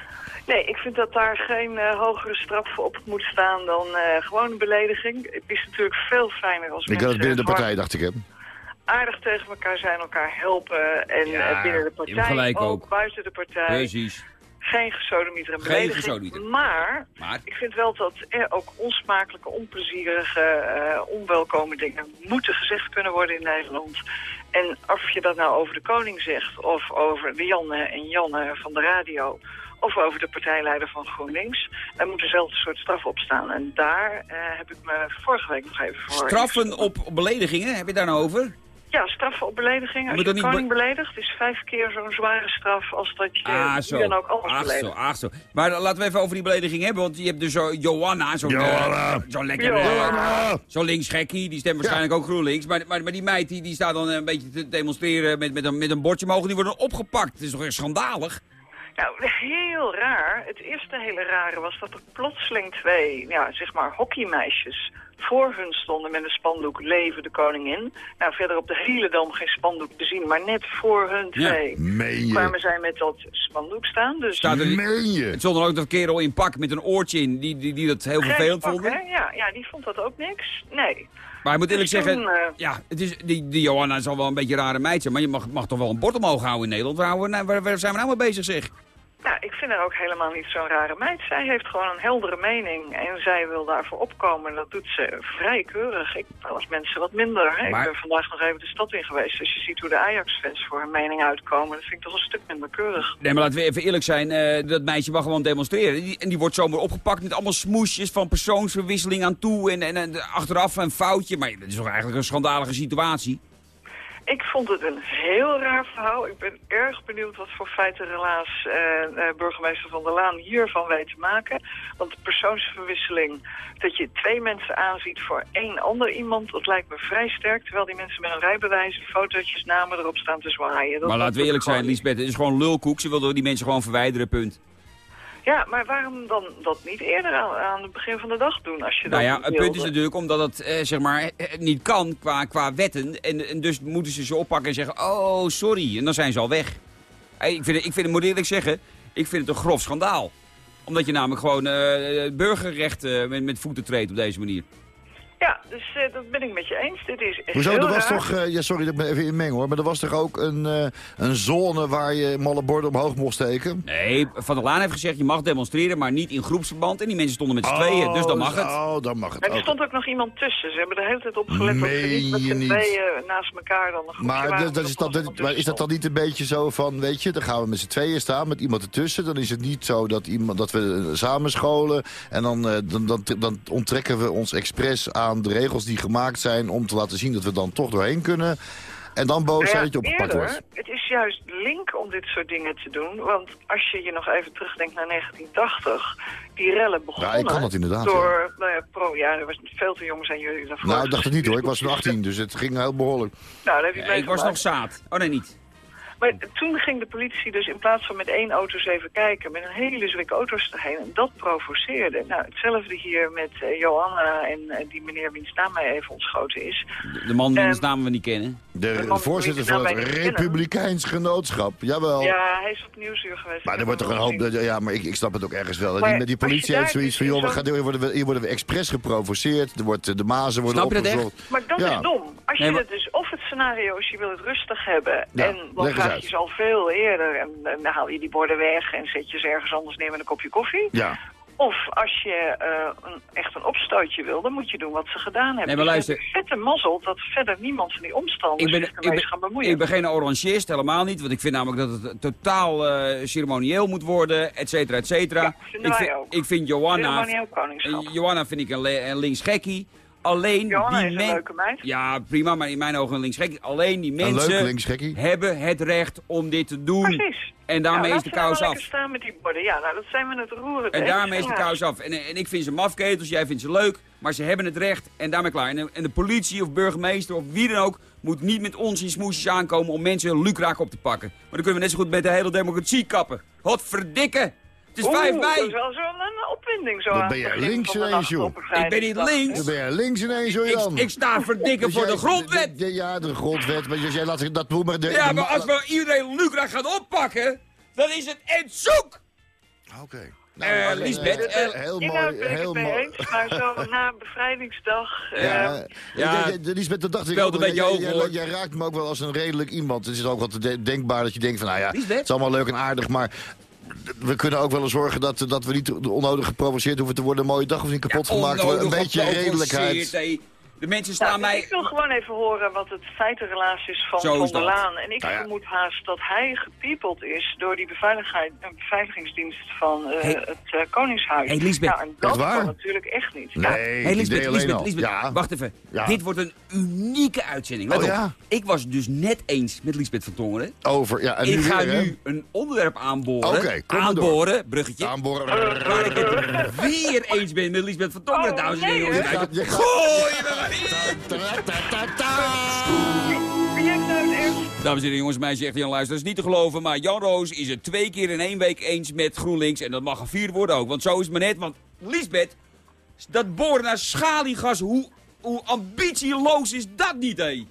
Nee, ik vind dat daar geen uh, hogere straf op moet staan dan uh, gewoon een belediging. Het is natuurlijk veel fijner als ik mensen... Ik binnen de partij, dacht ik, hè? Aardig tegen elkaar zijn, elkaar helpen. En ja, uh, binnen de partij ook, ook, buiten de partij. Precies. Geen gesodemieter en belediging. Maar, maar, ik vind wel dat er ook onsmakelijke, onplezierige, onwelkome dingen moeten gezegd kunnen worden in Nederland. En of je dat nou over de koning zegt of over de Janne en Janne van de radio of over de partijleider van GroenLinks. Daar moet dezelfde soort straf op staan. En daar uh, heb ik me vorige week nog even voor... Straffen op beledigingen, heb je daar nou over? Ja, straffen op beledigingen. Als je de koning beledigt, is vijf keer zo'n zware straf als dat je ah, zo. dan ook anders ach beledigt. Zo, ach zo. Maar laten we even over die belediging hebben, want je hebt dus zo Johanna, zo'n uh, zo lekker, uh, zo'n linksgekkie, die stemt waarschijnlijk ook GroenLinks. Maar, maar, maar die meid die, die staat dan een beetje te demonstreren met, met, een, met een bordje, mogen die worden opgepakt. Het is toch echt schandalig? Nou, heel raar. Het eerste hele rare was dat er plotseling twee, ja, zeg maar, hockeymeisjes voor hun stonden met een spandoek Leven de Koningin. Nou, verder op de hele dam geen spandoek te zien, maar net voor hun twee ja, kwamen zij met dat spandoek staan. Dus... Staat er, meen je? Het stond er ook dat kerel in pak met een oortje in, die, die, die dat heel vervelend vond. Ja, ja, die vond dat ook niks. Nee. Maar ik moet eerlijk dus zeggen, eh, ja, het is, die, die Johanna zal wel een beetje een rare meid zijn, maar je mag, mag toch wel een bord omhoog houden in Nederland. Waar, nou, waar, waar zijn we nou mee bezig, zeg? Nou, ik vind haar ook helemaal niet zo'n rare meid. Zij heeft gewoon een heldere mening en zij wil daarvoor opkomen. Dat doet ze vrij keurig. Ik als mensen wat minder. Hè? Ik ben vandaag nog even de stad in geweest. Dus je ziet hoe de Ajax-fans voor hun mening uitkomen. Dat vind ik toch een stuk minder keurig. Nee, maar laten we even eerlijk zijn. Uh, dat meisje mag gewoon demonstreren. en die wordt zomaar opgepakt met allemaal smoesjes van persoonsverwisseling aan toe. En, en, en achteraf een foutje. Maar dat is toch eigenlijk een schandalige situatie? Ik vond het een heel raar verhaal. Ik ben erg benieuwd wat voor feiten relaas eh, eh, burgemeester Van der Laan hiervan weet te maken. Want de persoonsverwisseling, dat je twee mensen aanziet voor één ander iemand, dat lijkt me vrij sterk. Terwijl die mensen met een rijbewijs, fotootjes, namen erop staan te zwaaien. Dat maar laten we eerlijk zijn, Lisbeth, het is gewoon lulkoek. Ze wilden die mensen gewoon verwijderen, punt. Ja, maar waarom dan dat niet eerder aan, aan het begin van de dag doen? Als je nou ja, het punt is natuurlijk omdat het eh, zeg maar, eh, niet kan qua, qua wetten. En, en dus moeten ze ze oppakken en zeggen, oh sorry. En dan zijn ze al weg. Hey, ik, vind ik vind het, moet eerlijk zeggen, ik vind het een grof schandaal. Omdat je namelijk gewoon uh, burgerrechten met, met voeten treedt op deze manier. Ja, dus uh, dat ben ik met je eens. Dit is Hoezo, er was toch, uh, ja, sorry dat ik me even inmeng hoor, maar er was toch ook een, uh, een zone waar je malle borden omhoog mocht steken? Nee, Van der Laan heeft gezegd je mag demonstreren, maar niet in groepsverband. En die mensen stonden met z'n tweeën, dus dan mag het. Oh, dan mag het. En er stond ook nog iemand tussen. Ze hebben de hele tijd op gelet dat ze niet met z'n tweeën naast elkaar dan een Maar, dat, dat is, dat, maar is dat dan niet een beetje zo van, weet je, dan gaan we met z'n tweeën staan met iemand ertussen. Dan is het niet zo dat, iemand, dat we samen scholen en dan, dan, dan, dan onttrekken we ons expres aan de regels die gemaakt zijn om te laten zien dat we dan toch doorheen kunnen. En dan boos zijn dat je opgepakt wordt. Het is juist link om dit soort dingen te doen. Want als je je nog even terugdenkt naar 1980... die rellen begonnen ja, ik kan dat inderdaad, door... Nou ja, pro, ja, er was veel te jong zijn jullie daarvoor. Nou, ik dacht het niet hoor. Ik was 18, dus het ging heel behoorlijk. Nou, heb je ik was nog zaad. Oh nee, niet. Maar toen ging de politie dus in plaats van met één auto eens even kijken... met een hele zwik auto's erheen. En dat provoceerde. Nou, hetzelfde hier met uh, Johanna en uh, die meneer wiens naam mij even ontschoten is. De, de man wiens um, naam we niet kennen. De, de voorzitter van het Republikeins Genootschap, jawel. Ja, hij is op Nieuwsuur geweest. Maar er wordt toch een hoop... Ja, maar ik, ik snap het ook ergens wel. Maar die, die politie heeft zoiets van... joh, we gaan, hier, worden we, hier worden we expres geprovoceerd. Er wordt, de mazen worden opgezocht. Maar dat ja. is dom. Als je nee, maar... het dus... Of het scenario is, je wil het rustig hebben... Ja, en je ze al veel eerder... en dan haal je die borden weg en zet je ze ergens anders neer met een kopje koffie. Ja. Of als je uh, een, echt een opstootje wil, dan moet je doen wat ze gedaan hebben. Nee, maar luister. Dus vette mazzel dat verder niemand van die omstanders ik ben, ermee gaan bemoeien. Ik ben geen orangist, helemaal niet. Want ik vind namelijk dat het totaal uh, ceremonieel moet worden, et cetera, et cetera. Ja, ik, vind, ik vind Johanna... Johanna vind ik een, een linksgekkie. Alleen die meid. Ja, prima, maar in mijn ogen een linksgekkie. Alleen die mensen hebben het recht om dit te doen. Precies. En daarmee ja, is de kous af. staan met die borden. Ja, nou, dat zijn we het roeren. En daarmee is de kous af. En, en ik vind ze mafketels, jij vindt ze leuk. Maar ze hebben het recht en daarmee klaar. En de, en de politie of burgemeester of wie dan ook... moet niet met ons in smoesjes aankomen om mensen lukraak op te pakken. Maar dan kunnen we net zo goed met de hele democratie kappen. Wat verdikken! Het is 5 mei. Dat is wel zo'n opwinding zo Dan ben je links ineens, joh. Ik ben niet links. Dan ben je links ineens, joh, Jan. Ik, ik sta verdikken dus voor jij, de grondwet. De, de, ja, de grondwet. Maar jij laat dat doen, maar... De, ja, de, maar als we iedereen lukraak gaan oppakken, dan is het zoek. Oké. Okay. Nou, uh, Lisbeth, uh, heel mooi. Heel mooi. Eens, maar zo na bevrijdingsdag. Ja, uh, ja, ja, Lisbeth, dat dacht ik ook. Een jij, jij, jij, raakt me ook wel als een redelijk iemand. Het is ook wat de denkbaar dat je denkt van, nou ja, Lisbeth? het is allemaal leuk en aardig, maar we kunnen ook wel zorgen dat, dat we niet onnodig geprovoceerd hoeven te worden. Een mooie dag of niet kapot ja, gemaakt worden. Een beetje redelijkheid. Hey. De mensen staan nou, mij... Ik wil gewoon even horen wat het feitenrelaas is van Zo Van der. Laan. En ik Nou ja. vermoed haast dat hij gepiepeld is door die beveiligheid, een beveiligingsdienst van eh, Hey. het eh, Koningshuis. Hey, Lisbeth. Ja, en dat kan natuurlijk echt niet. Nee, hey, Lisbeth, Lisbeth. Lisbeth, Ja. wacht even. Ja. Dit wordt een unieke uitzending. Let Oh, op. ja? Ik was dus net eens met Lisbeth van Tongeren. Over, ja, en ik nu ga weer, nu een onderwerp aanboren. Oké, kom maar aanboren, bruggetje. Aanboren. Waar ik het weer eens ben met Lisbeth van Tongeren, Oh, dames en heren. Gooi me Dames en heren, jongens, meisjes, echt Jan Luister, dat is niet te geloven. Maar Jan Roos is het twee keer in één week eens met GroenLinks. En dat mag gevierd worden ook, want zo is het maar net. Want Lisbeth, dat boren naar schaliegas, hoe, hoe ambitieloos is dat niet, hé?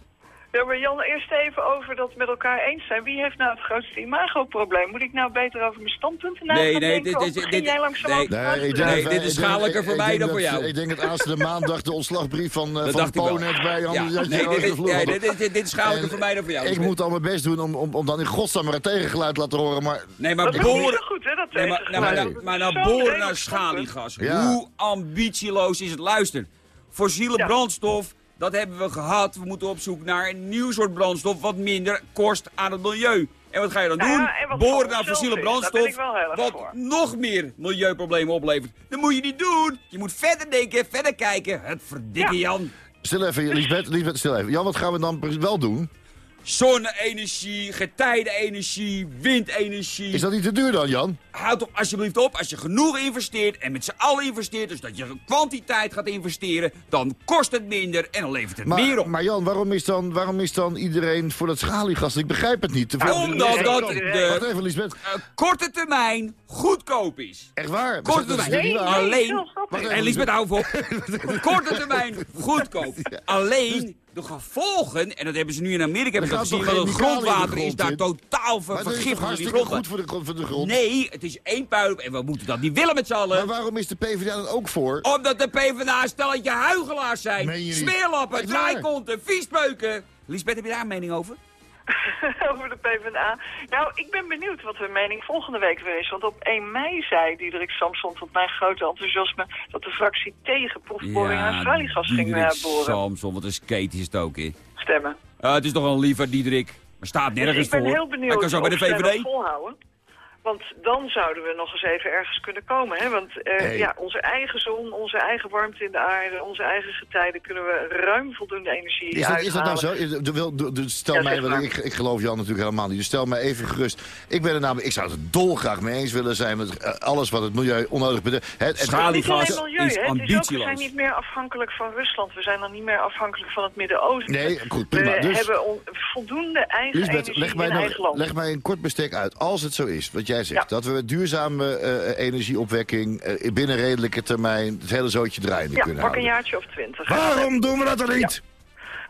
Ja, maar Jan, eerst even over dat met elkaar eens zijn. Wie heeft nou het grootste imagoprobleem? Moet ik nou beter over mijn standpunten na Nee, nee, denken? dit of is- begin dit- jij langzamerhand nee. Nee, ik praten? denk, Nee, dit is schadelijker voor mij dan voor jou. Ik denk dat aanstaande maandag de ontslagbrief van, uh, van. Ponet bij Jan Ja, nee, dit, de dit, dit, dit is schadelijker En voor mij dan voor jou. Ik moet al mijn best doen om, om, om dan in godsnaam maar een tegengeluid te laten horen. Maar Nee, maar Dat boren... goed, hè, dat Nee, maar, tegengeluid. nou, maar, nou boren naar schaliegas. Hoe ambitieloos is het? Luister, fossiele brandstof, dat hebben we gehad. We moeten op zoek naar een nieuw soort brandstof wat minder kost aan het milieu. En wat ga je dan Nou doen? Boren naar fossiele is, brandstof, wat voor. nog meer milieuproblemen oplevert. Dat moet je niet doen. Je moet verder denken, verder kijken. Het verdikke Ja. Jan. stil even, Lisbeth, Lisbeth, stil even. Jan, wat gaan we dan wel doen? Zonne-energie, getijdenenergie, windenergie. Is dat niet te duur dan, Jan? Houd toch alsjeblieft op, als je genoeg investeert en met z'n allen investeert, dus dat je een kwantiteit gaat investeren, dan kost het minder en dan levert het meer Maar, op. maar Jan, waarom is, dan, waarom is dan iedereen voor dat schaliegas? Ik begrijp het niet. Te veel- Omdat Nee, dat Wacht de even, Lisbeth. eh, korte termijn goedkoop is. Echt waar? Korte Dat is termijn. Nee. Alleen, en Lisbeth, hou op. *laughs* Korte termijn goedkoop. Alleen de gevolgen, en dat hebben ze nu in Amerika hebben gezien, want het grondwater is daar in? totaal ver dat is toch vergiftigd die grond. goed voor de, voor de grond? Nee, het is één puil en we moeten dat niet willen met z'n allen. Maar waarom is de PvdA dan ook voor? Omdat de PvdA een stelletje huigelaars zijn. Smeerlappen, draaikonten, viespeuken. Lisbeth, heb je daar een mening over? *laughs* over de PvdA. Nou, ik ben benieuwd wat hun mening volgende week weer is. Want op 1 mei zei Diederik Samson tot mijn grote enthousiasme... dat de fractie tegen proefboring aan schaliegas ging Diederik eh, boren. Samson, wat een skate is het ook, hè. Stemmen. Ah, het is toch een liever Diederik. Maar staat nergens ik ben voor. heel benieuwd Hij kan zo bij de VVD. volhouden. Want dan zouden we nog eens even ergens kunnen komen. Hè? Want uh, ja, onze eigen zon, onze eigen warmte in de aarde, onze eigen getijden... kunnen we ruim voldoende energie Is dat, is dat nou zo? De, wil, de, stel ja, mij, ik, ik geloof Jan natuurlijk helemaal niet. Dus stel mij even gerust. Ik ben er namelijk, ik zou het dolgraag mee eens willen zijn... met uh, alles wat het milieu onnodig bedoelt. Het, Schaliegas is ambitieloos. We zijn niet meer afhankelijk van Rusland. We zijn dan niet meer afhankelijk van het Midden-Oosten. Nee, goed, prima. We dus, hebben voldoende eigen Lisbeth, energie leg mij in eigen land. Leg mij een kort bestek uit. Als het zo is, jij zegt... dat we duurzame uh, energieopwekking uh, binnen redelijke termijn... het hele zootje draaiende ja, kunnen houden. Ja, een jaartje of twintig. Waarom doen we dat dan niet?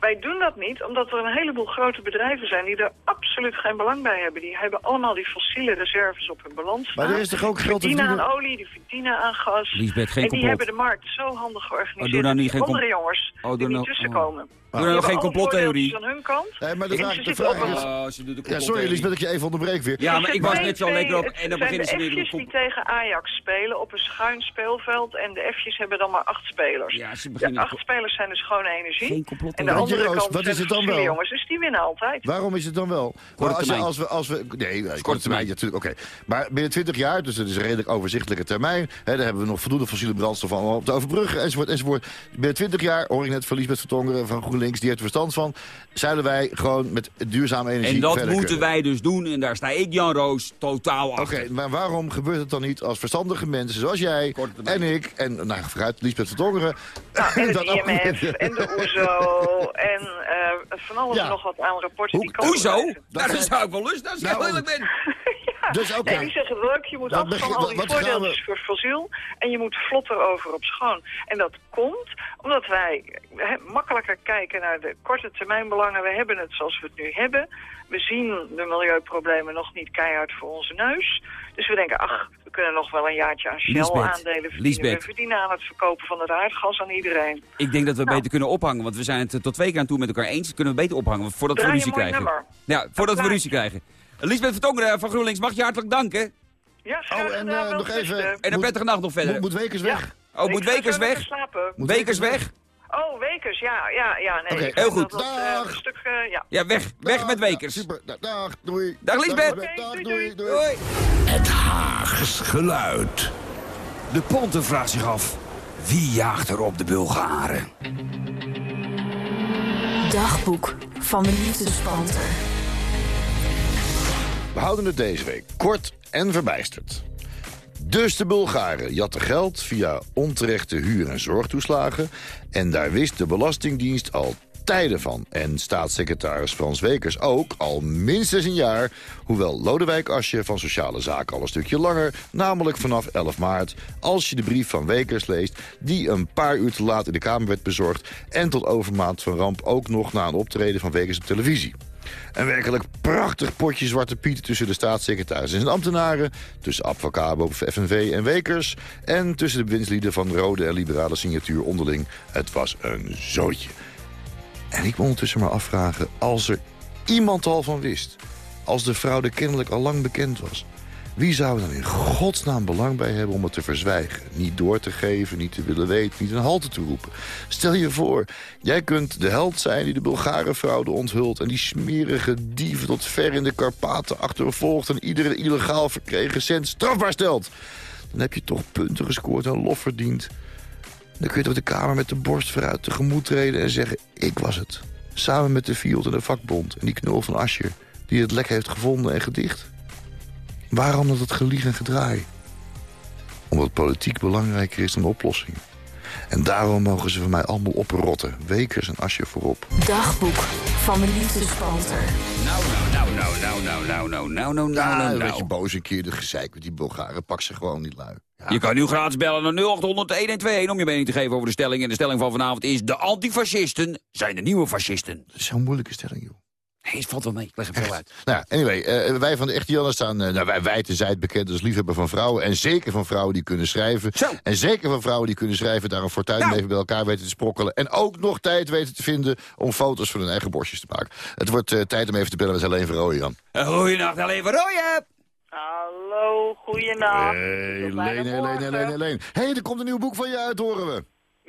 Wij doen dat niet omdat er een heleboel grote bedrijven zijn die er absoluut geen belang bij hebben. Die hebben allemaal die fossiele reserves op hun balans staan. Maar er is toch ook geld te verdienen aan olie, die verdienen aan gas. Lisbeth, geen en die hebben de markt zo handig georganiseerd. Oh, doe nou niet geen andere jongens oh, die niet tussenkomen. Oh. Doe nou geen complottheorie. aan hun kant. Nee, maar de vraag, de vraag is... Oh, ja, sorry Liesbeth dat ik je even onderbreek weer. Ja, maar ik was net zo lekker op... En dan beginnen ze weer... de die tegen Ajax spelen op een schuin speelveld. En de F'jes hebben dan maar acht spelers. Ja, ze beginnen... De acht spelers zijn de schone energie. Geen complot. En de andere kant wat is het dan wel? jongens. Dus die winnen altijd. Waarom is het dan wel? Als, als, we, als we... Nee, korte termijn, natuurlijk. Oké. Maar binnen 20 jaar, dus dat is een redelijk overzichtelijke termijn... Hè, dan hebben we nog voldoende fossiele brandstof om te overbruggen, enzovoort, enzovoort. Binnen 20 jaar, hoor ik net verlies met Vertongeren van GroenLinks... die heeft er verstand van van... zouden wij gewoon met duurzame energie En dat moeten wij dus doen. En daar sta ik, Jan Roos, totaal achter. Oké, maar waarom gebeurt het dan niet als verstandige mensen zoals jij en ik... en nou, vooruit Liesbeth Vertongeren... Nou, *laughs* en de IMF en de OESO *laughs* en uh, van alles ja. nog wat aan rapporten Hoe, die komen. OESO? Nou, dat zou ik wel lust als ik nou, heel ben. *laughs* *laughs* Dus, okay. Nee, die zeggen leuk, je moet af van al die voordeeltjes voor fossiel... en je moet vlotter over op schoon. En dat komt omdat wij makkelijker kijken naar de korte termijnbelangen. We hebben het zoals we het nu hebben. We zien de milieuproblemen nog niet keihard voor onze neus. Dus we denken, ach, we kunnen nog wel een jaartje aan Shell-aandelen verdienen. We verdienen aan het verkopen van het aardgas aan iedereen. Ik denk dat we nou. beter kunnen ophangen, want we zijn het tot twee keer aan toe met elkaar eens. Kunnen we beter ophangen, voordat we ruzie krijgen. Nummer. Ja, voordat we ruzie krijgen. Lisbeth Vertongeren van GroenLinks, mag je hartelijk danken. Ja, oh, en uh, nog even. En een prettige nacht nog verder. Moet, moet Wekers weg? Oh, moet Wekers weg? Moet Wekers weg? Oh, Wekers, ja, ja, ja. Nee, okay, heel goed. Dat, uh, een stuk, uh, ja. ja, weg. Weg met Wekers. super. Dag, doei. Dag, Lisbeth. Dag, doei, doei, doei, doei. Het Haags geluid. De Ponte vraagt zich af, wie jaagt er op de Bulgaren? Dagboek van de liefdespanter. We houden het deze week kort en verbijsterd. Dus de Bulgaren jatten geld via onterechte huur- en zorgtoeslagen... en daar wist de Belastingdienst al tijden van. En staatssecretaris Frans Wekers ook, al minstens een jaar... hoewel Lodewijk Asje van Sociale Zaken al een stukje langer... namelijk vanaf 11 maart, als je de brief van Wekers leest... die een paar uur te laat in de Kamer werd bezorgd... en tot overmaat van ramp ook nog na een optreden van Wekers op televisie. Een werkelijk prachtig potje Zwarte Piet tussen de staatssecretaris en zijn ambtenaren... tussen Abfacabo, FNV en Wekers... en tussen de bewindslieden van Rode en Liberale Signatuur onderling. Het was een zootje. En ik me ondertussen maar afvragen, als er iemand al van wist... als de fraude kennelijk al lang bekend was... Wie zou er dan in godsnaam belang bij hebben om het te verzwijgen? Niet door te geven, niet te willen weten, niet een halte te roepen. Stel je voor, jij kunt de held zijn die de Bulgarenfraude onthult... en die smerige dieven tot ver in de Karpaten achtervolgt... en iedere illegaal verkregen cent strafbaar stelt. Dan heb je toch punten gescoord en lof verdiend. Dan kun je toch de Kamer met de borst vooruit tegemoet treden en zeggen... ik was het. Samen met de Field en de vakbond en die knul van Ascher... die het lek heeft gevonden en gedicht. Waarom dat het gelieg en gedraai? Omdat politiek belangrijker is dan oplossing. En daarom mogen ze van mij allemaal oprotten. Wekers en asje voorop. Dagboek van de liefdespanter. Nou, nou, nou, nou, nou, nou, nou, nou, nou, nou, nou, nou. Een je boos een keer de gezeik met die Bulgaren. Pak ze gewoon niet lui. Je kan nu gratis bellen naar 0800 1121 om je mening te geven over de stelling. En de stelling van vanavond is... de antifascisten zijn de nieuwe fascisten. Dat is zo'n moeilijke stelling, joh. Nee, het valt wel mee. Ik leg het wel uit. Nou, anyway, uh, wij van de Echte Janne staan... Uh, nou, wij het bekend als liefhebber van vrouwen. En zeker van vrouwen die kunnen schrijven. Zo. En zeker van vrouwen die kunnen schrijven... daar een fortuin nou. even bij elkaar weten te sprokkelen. En ook nog tijd weten te vinden om foto's van hun eigen borstjes te maken. Het wordt uh, tijd om even te bellen met Helene Verrooyen, Jan. Goeienacht, Helene Verrooyen! Hallo, goeienacht. Hey, Helene, Helene, Helene, Helene. Hé, hey, er komt een nieuw boek van je uit, horen we.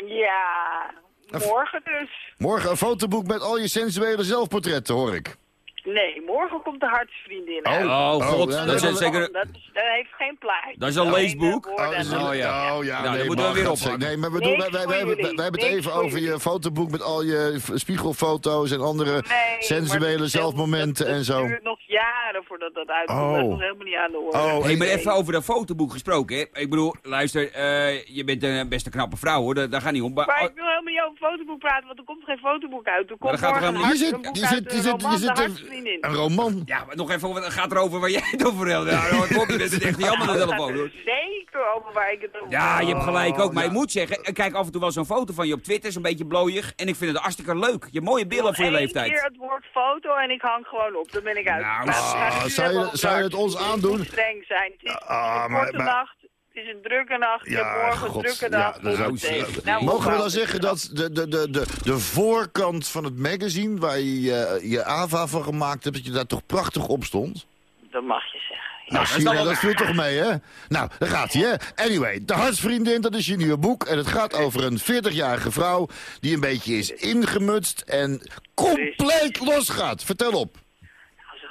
Ja, morgen dus. Morgen een fotoboek met al je sensuele zelfportretten, hoor ik. Nee, morgen komt de hartsvriendin uit. Oh, oh god, oh, dat, is zeker... Dat, is, dat heeft geen plaatje. Dat is een leesboek? Oh, oh, ja. Oh ja, nou, nee, moeten we weer op. Nee, maar we doen, wij, wij, wij, wij, hebben het even over je fotoboek met al je spiegelfoto's en andere sensuele zelfmomenten en zo. Het duurt nog jaren voordat dat uitkomt. Oh. Dat is helemaal niet aan de orde. Oh, hey, maar even over dat fotoboek gesproken. Hè. Ik bedoel, luister, uh, je bent een best een knappe vrouw hoor, daar, gaat niet om. Maar, maar ik wil helemaal niet over fotoboek praten, want er komt geen fotoboek uit. Er komt morgen een je zit, je zit, je zit, je zit, een roman. Ja, maar nog even, het gaat erover waar jij het over hebt. Ja, bent het echt niet allemaal de telefoon. Hoor. Zeker over waar ik het over Ja, je hebt gelijk ook. Maar ik moet zeggen, ik kijk af en toe wel zo'n foto van je op Twitter, zo'n beetje blooiig. En ik vind het hartstikke leuk. Je mooie beelden voor je leeftijd. Ik keer het woord foto en ik hang gewoon op. Dan ben ik uit. Nou, ah, zou, je, zou je het ons aandoen? streng zijn. Het is ah, een korte nacht. Het is een drukke nacht, ja, morgen een drukke dag. Ja, ook, nou, mogen we dan zeggen dat de, de, de, de, de voorkant van het magazine... waar je je, je AVA van gemaakt hebt, dat je daar toch prachtig op stond? Dat mag je zeggen. Nou, zie je, dat viel toch mee, hè? Nou, daar gaat hij, hè? Anyway, De Hartsvriendin, dat is je nieuwe boek. En het gaat over een 40-jarige vrouw die een beetje is ingemutst en compleet losgaat. Vertel op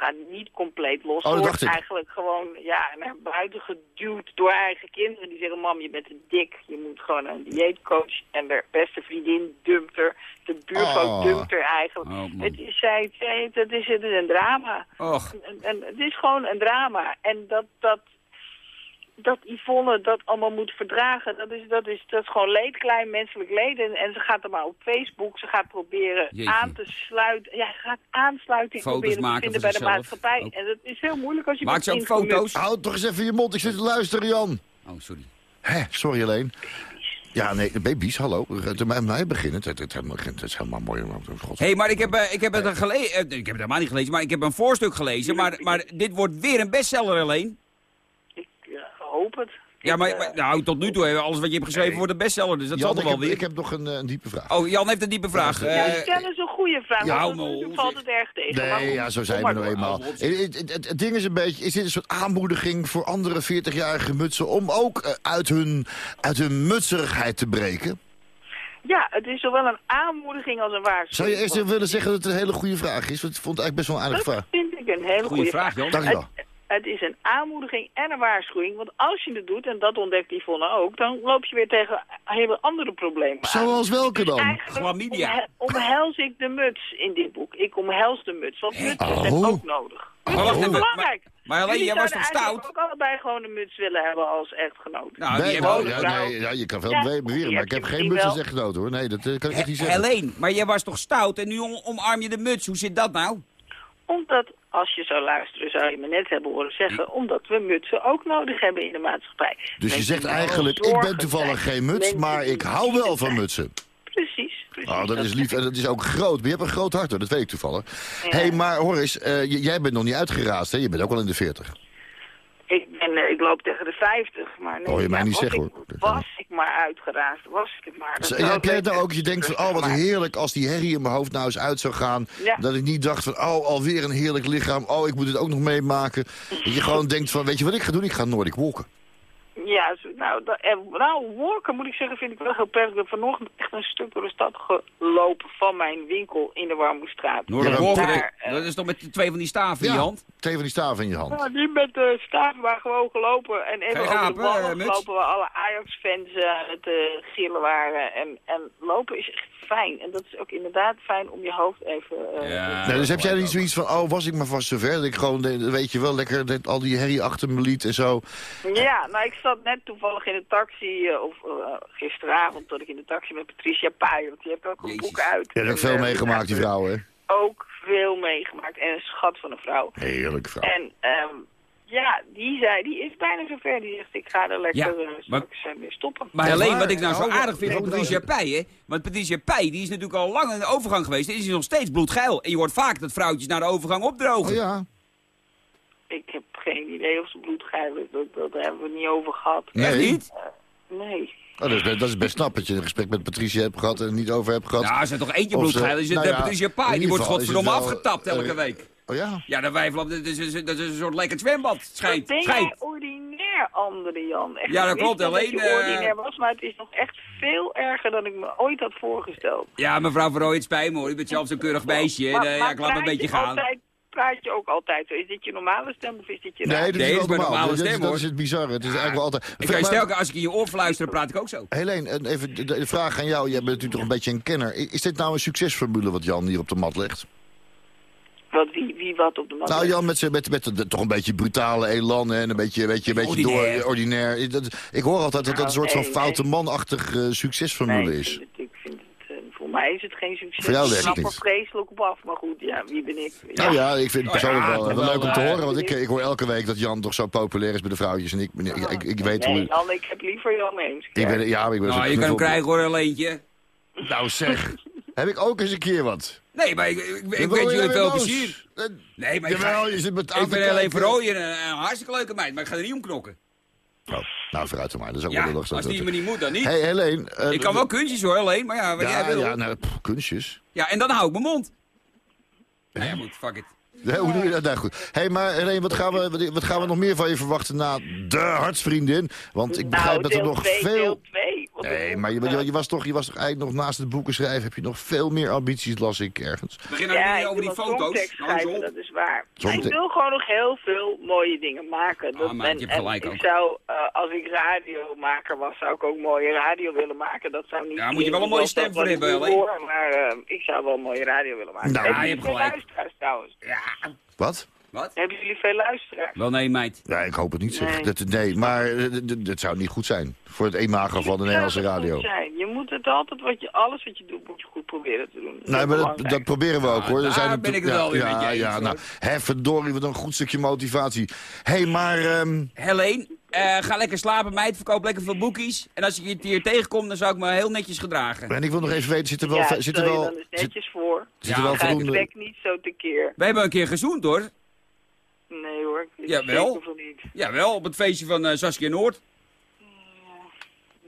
gaat niet compleet los. Oh, wordt eigenlijk gewoon ja, naar buiten geduwd door eigen kinderen. Die zeggen, mam, je bent te dik. Je moet gewoon een dieetcoach. En de beste vriendin dumpt er. De buurvrouw oh. dumpt er eigenlijk. Oh, het is, zij, het is, het is een drama. Och. En, en, het is gewoon een drama. En dat... dat dat Yvonne dat allemaal moet verdragen, dat is, dat is, dat is gewoon leed, klein menselijk leden. En, ze gaat er maar op Facebook, ze gaat proberen aan te sluiten. Ja, ze gaat aansluiting Foto's proberen te vinden bij de maatschappij. En dat is heel moeilijk als je... Maak ze ook foto's? Houd toch eens even je mond, ik zit te luisteren, Jan. Oh, sorry. Hé, sorry alleen. Ja, nee, baby's, hallo. Bij mij beginnen. Het, het, het, is helemaal mooi. Hé, hey, maar ik heb, uh, ik heb het gelezen. Uh, ik heb het helemaal niet gelezen, maar ik heb een voorstuk gelezen. Maar, maar dit wordt weer een bestseller alleen hoop het. Ja, maar, maar, nou, tot nu toe, alles wat je hebt geschreven wordt een bestseller, dus dat Jan, zal toch wel weer. Ik heb nog een, een, diepe vraag. Oh, Jan heeft een diepe vraag. Ja, uh, stel eens een goede vraag, ja, want valt het erg tegen. Nee, ja, zo zijn we nou eenmaal. Het, het, ding is een beetje, is dit een soort aanmoediging voor andere 40-jarige mutsen... om ook uh, uit, hun, uit hun mutserigheid te breken? Ja, het is zowel een aanmoediging als een waarschuwing. Zou je eerst willen zeggen dat het een hele goede vraag is? Want ik vond het eigenlijk best wel een aardige vraag. Dat vind ik een hele goede vraag. Jan. Dank je wel. Het is een aanmoediging en een waarschuwing. Want als je het doet, en dat ontdekt Yvonne ook... dan loop je weer tegen hele andere problemen Zoals welke dan? Chlamydia. omhels ik de muts in dit boek. Ik omhels de muts, want muts oh. zijn ook nodig. Oh. Maar wacht belangrijk. Maar, alleen, jij was toch stout? Ik ook allebei gewoon een muts willen hebben als echtgenoot. Nou, nee, oh, ja, nee, ja, je kan veel ja, beweren, maar ik heb geen muts als echtgenoot hoor. Nee, dat eh, kan ik echt niet zeggen. Alleen, maar jij was toch stout en nu omarm je de muts. Hoe zit dat nou? Omdat, als je zou luisteren, zou je me net hebben horen zeggen... omdat we mutsen ook nodig hebben in de maatschappij. Dus je zegt eigenlijk, ik ben toevallig geen muts, maar ik hou wel van mutsen. Precies. precies oh, dat is lief en dat is ook groot. Maar je hebt een groot hart, hoor. dat weet ik toevallig. Hé, hey, maar Horace, uh, jij bent nog niet uitgeraasd, hè? Je bent ook al in de 40. Ik, ben, uh, ik loop tegen de 50, maar nee. Oh, je mij niet zeggen hoor. Was ik maar uitgeraasd, was ik het maar. Dat heb jij nou ook, je denkt van, oh wat heerlijk als die herrie in mijn hoofd nou eens uit zou gaan. Dat ik niet dacht van, oh alweer een heerlijk lichaam, oh ik moet het ook nog meemaken. dat je gewoon denkt van, weet je wat ik ga doen? Ik ga Noordic walken. Ja, nou, nou, wolken moet ik zeggen, vind ik wel heel prettig. Ik heb vanochtend echt een stuk door de stad gelopen van mijn winkel in de Warmoestraat. Noorderwolken, uh, dat is toch met twee van die staven in je hand? Twee van die staven in je hand. Ja, die met de staven maar gewoon gelopen. En even over de wal gelopen waar alle Ajax-fans uh, het uh, gillen waren. En, en lopen is echt fijn. En dat is ook inderdaad fijn om je hoofd even... Uh, ja, dus heb jij niet zoiets van, oh, was ik maar vast zover? Dat ik gewoon, weet je wel, lekker al die herrie achter me liet en zo. Ja, nou, ik zat net toevallig in de taxi, uh, of uh, gisteravond, dat ik in de taxi met Patricia Paaij, want die heeft ook een boek uit. Je hebt ook veel meegemaakt, die vrouw, hè? Ook veel meegemaakt. En een schat van een vrouw. Heerlijk vrouw. En um, ja, die zei, die is bijna zover. Die zegt, ik ga er lekker ja, uh, maar, mee stoppen. Maar alleen wat ik nou zo aardig vind van Patricia Pij, hè. Want Patricia Pij, die is natuurlijk al lang in de overgang geweest. En is nog steeds bloedgeil. En je hoort vaak dat vrouwtjes naar de overgang opdrogen. Oh, ja. Ik heb geen idee of ze bloedgeil is. Dat, dat hebben we niet over gehad. Nee? niet? Uh, nee. Oh, dat, is best, dat is best snap dat je een gesprek met Patricia hebt gehad en het niet over hebt gehad. Ja, er zijn toch eentje bloedgeil. Er zit nou ja, Patricia Pij, die wordt godverdomme afgetapt elke uh, week. Oh ja? Ja, dat, wijfel, dat, is, dat is een soort lekker zwembad. Schijnt. ben jij ordinair, andere Jan. Echt, ja, dat klopt. Alleen... Dat uh... ordinair was, maar het is nog echt veel erger dan ik me ooit had voorgesteld. Ja, mevrouw Verrooy, het spijt me hoor. Je bent zelf zo'n keurig meisje. Maar, uh, ja, ik laat een beetje gaan. Praat ook altijd zo. Is dit je normale stem of is dit je Nee, dit is wel normaal. normale stem, dat, is het bizarre. Het is eigenlijk wel altijd... Ik kan je als ik in je oor fluister, dan praat ik ook zo. Helene, even de, vraag aan jou. Jij bent natuurlijk toch een beetje een kenner. Is dit nou een succesformule wat Jan hier op de mat legt? Wat, wie, wie wat op de mat Nou, Jan, met, met, met, met toch een beetje brutale elan en een beetje, beetje, beetje ordinair. Door, ordinair. ik hoor altijd dat dat een soort van foute manachtig uh, succesformule nee, is. Ik vind het, uh, voor mij is het geen succes. Voor jou werkt het niet. er vreselijk op af, maar goed, ja, wie ben ik? Ja. Nou ja, ik vind het persoonlijk wel, wel, leuk om te horen. Want ik, ik hoor elke week dat Jan toch zo populair is bij de vrouwtjes. En ik, ik, ik, ik weet nee, hoe... Jan, ik heb liever Jan eens. Ik ben, ja, ik ben nou, je kan hem krijgen hoor, een leentje. Nou zeg, *laughs* heb ik ook eens een keer wat. Nee, maar ik, ik, ik wens jullie veel plezier. Nee, maar Jawel, ik, je zit met ik ben alleen voor en een, hartstikke leuke meid, maar ik ga er niet om knokken. Oh, nou, vooruit maar. Dat is ook ja, wel als die me niet moet, dan niet. Hey, Helene. Uh, ik kan wel kunstjes hoor, alleen, maar ja, wat ja, jij wil. Ja, nou, pff, kunstjes. Ja, en dan hou ik mijn mond. Nou ja, moet, fuck it. Ja, hoe doe je dat? Nou goed. Hé, hey, maar Helene, wat gaan, we, wat gaan we nog meer van je verwachten na de hartsvriendin? Want ik begrijp nou, dat er nog twee, veel... Nee, maar je, je, je, was toch, je was toch eigenlijk nog naast het boeken schrijven... heb je nog veel meer ambities, las ik ergens. Begin nou ja, niet over die foto's. Schrijven, dat is waar. Ik wil gewoon nog heel veel mooie dingen maken. Dat, ah, maar en, je hebt gelijk en ook. ik zou, uh, als ik radiomaker was, zou ik ook mooie radio willen maken. Dat zou niet ja, moet je wel een mooie stem voor hebben. Hoor, maar uh, ik zou wel mooie radio willen maken. Nou, ja, je hebt gelijk. luisteraars trouwens? Ja. Wat? Wat? Hebben jullie veel luisteraars? Wel nee, meid. Ja, ik hoop het niet, zeg. Nee. Dat, nee, maar dat zou niet goed zijn. Voor het imago van de Nederlandse radio. Zijn. Je moet het altijd, wat je, alles wat je doet, moet je goed proberen te doen. Nee, maar dat, dat, proberen we ook, hoor. Ja, Er zijn daar ben ik het wel weer ja, met je eens, ja, nou, hè, verdorie, wat een goed stukje motivatie. Hé, hey, maar... Um... Helene, uh, ga lekker slapen, meid. Verkoop lekker veel boekies. En als ik je hier tegenkom, dan zou ik me heel netjes gedragen. En ik wil nog even weten, zit er wel... Ja, zit er wel dan eens netjes zit, voor. Zit er wel ga voldoende... ik niet zo tekeer. We hebben een keer gezoend, hoor. Nee hoor, ik Jawel. zeker van niet. Jawel, op het feestje van uh, Saskia Noord.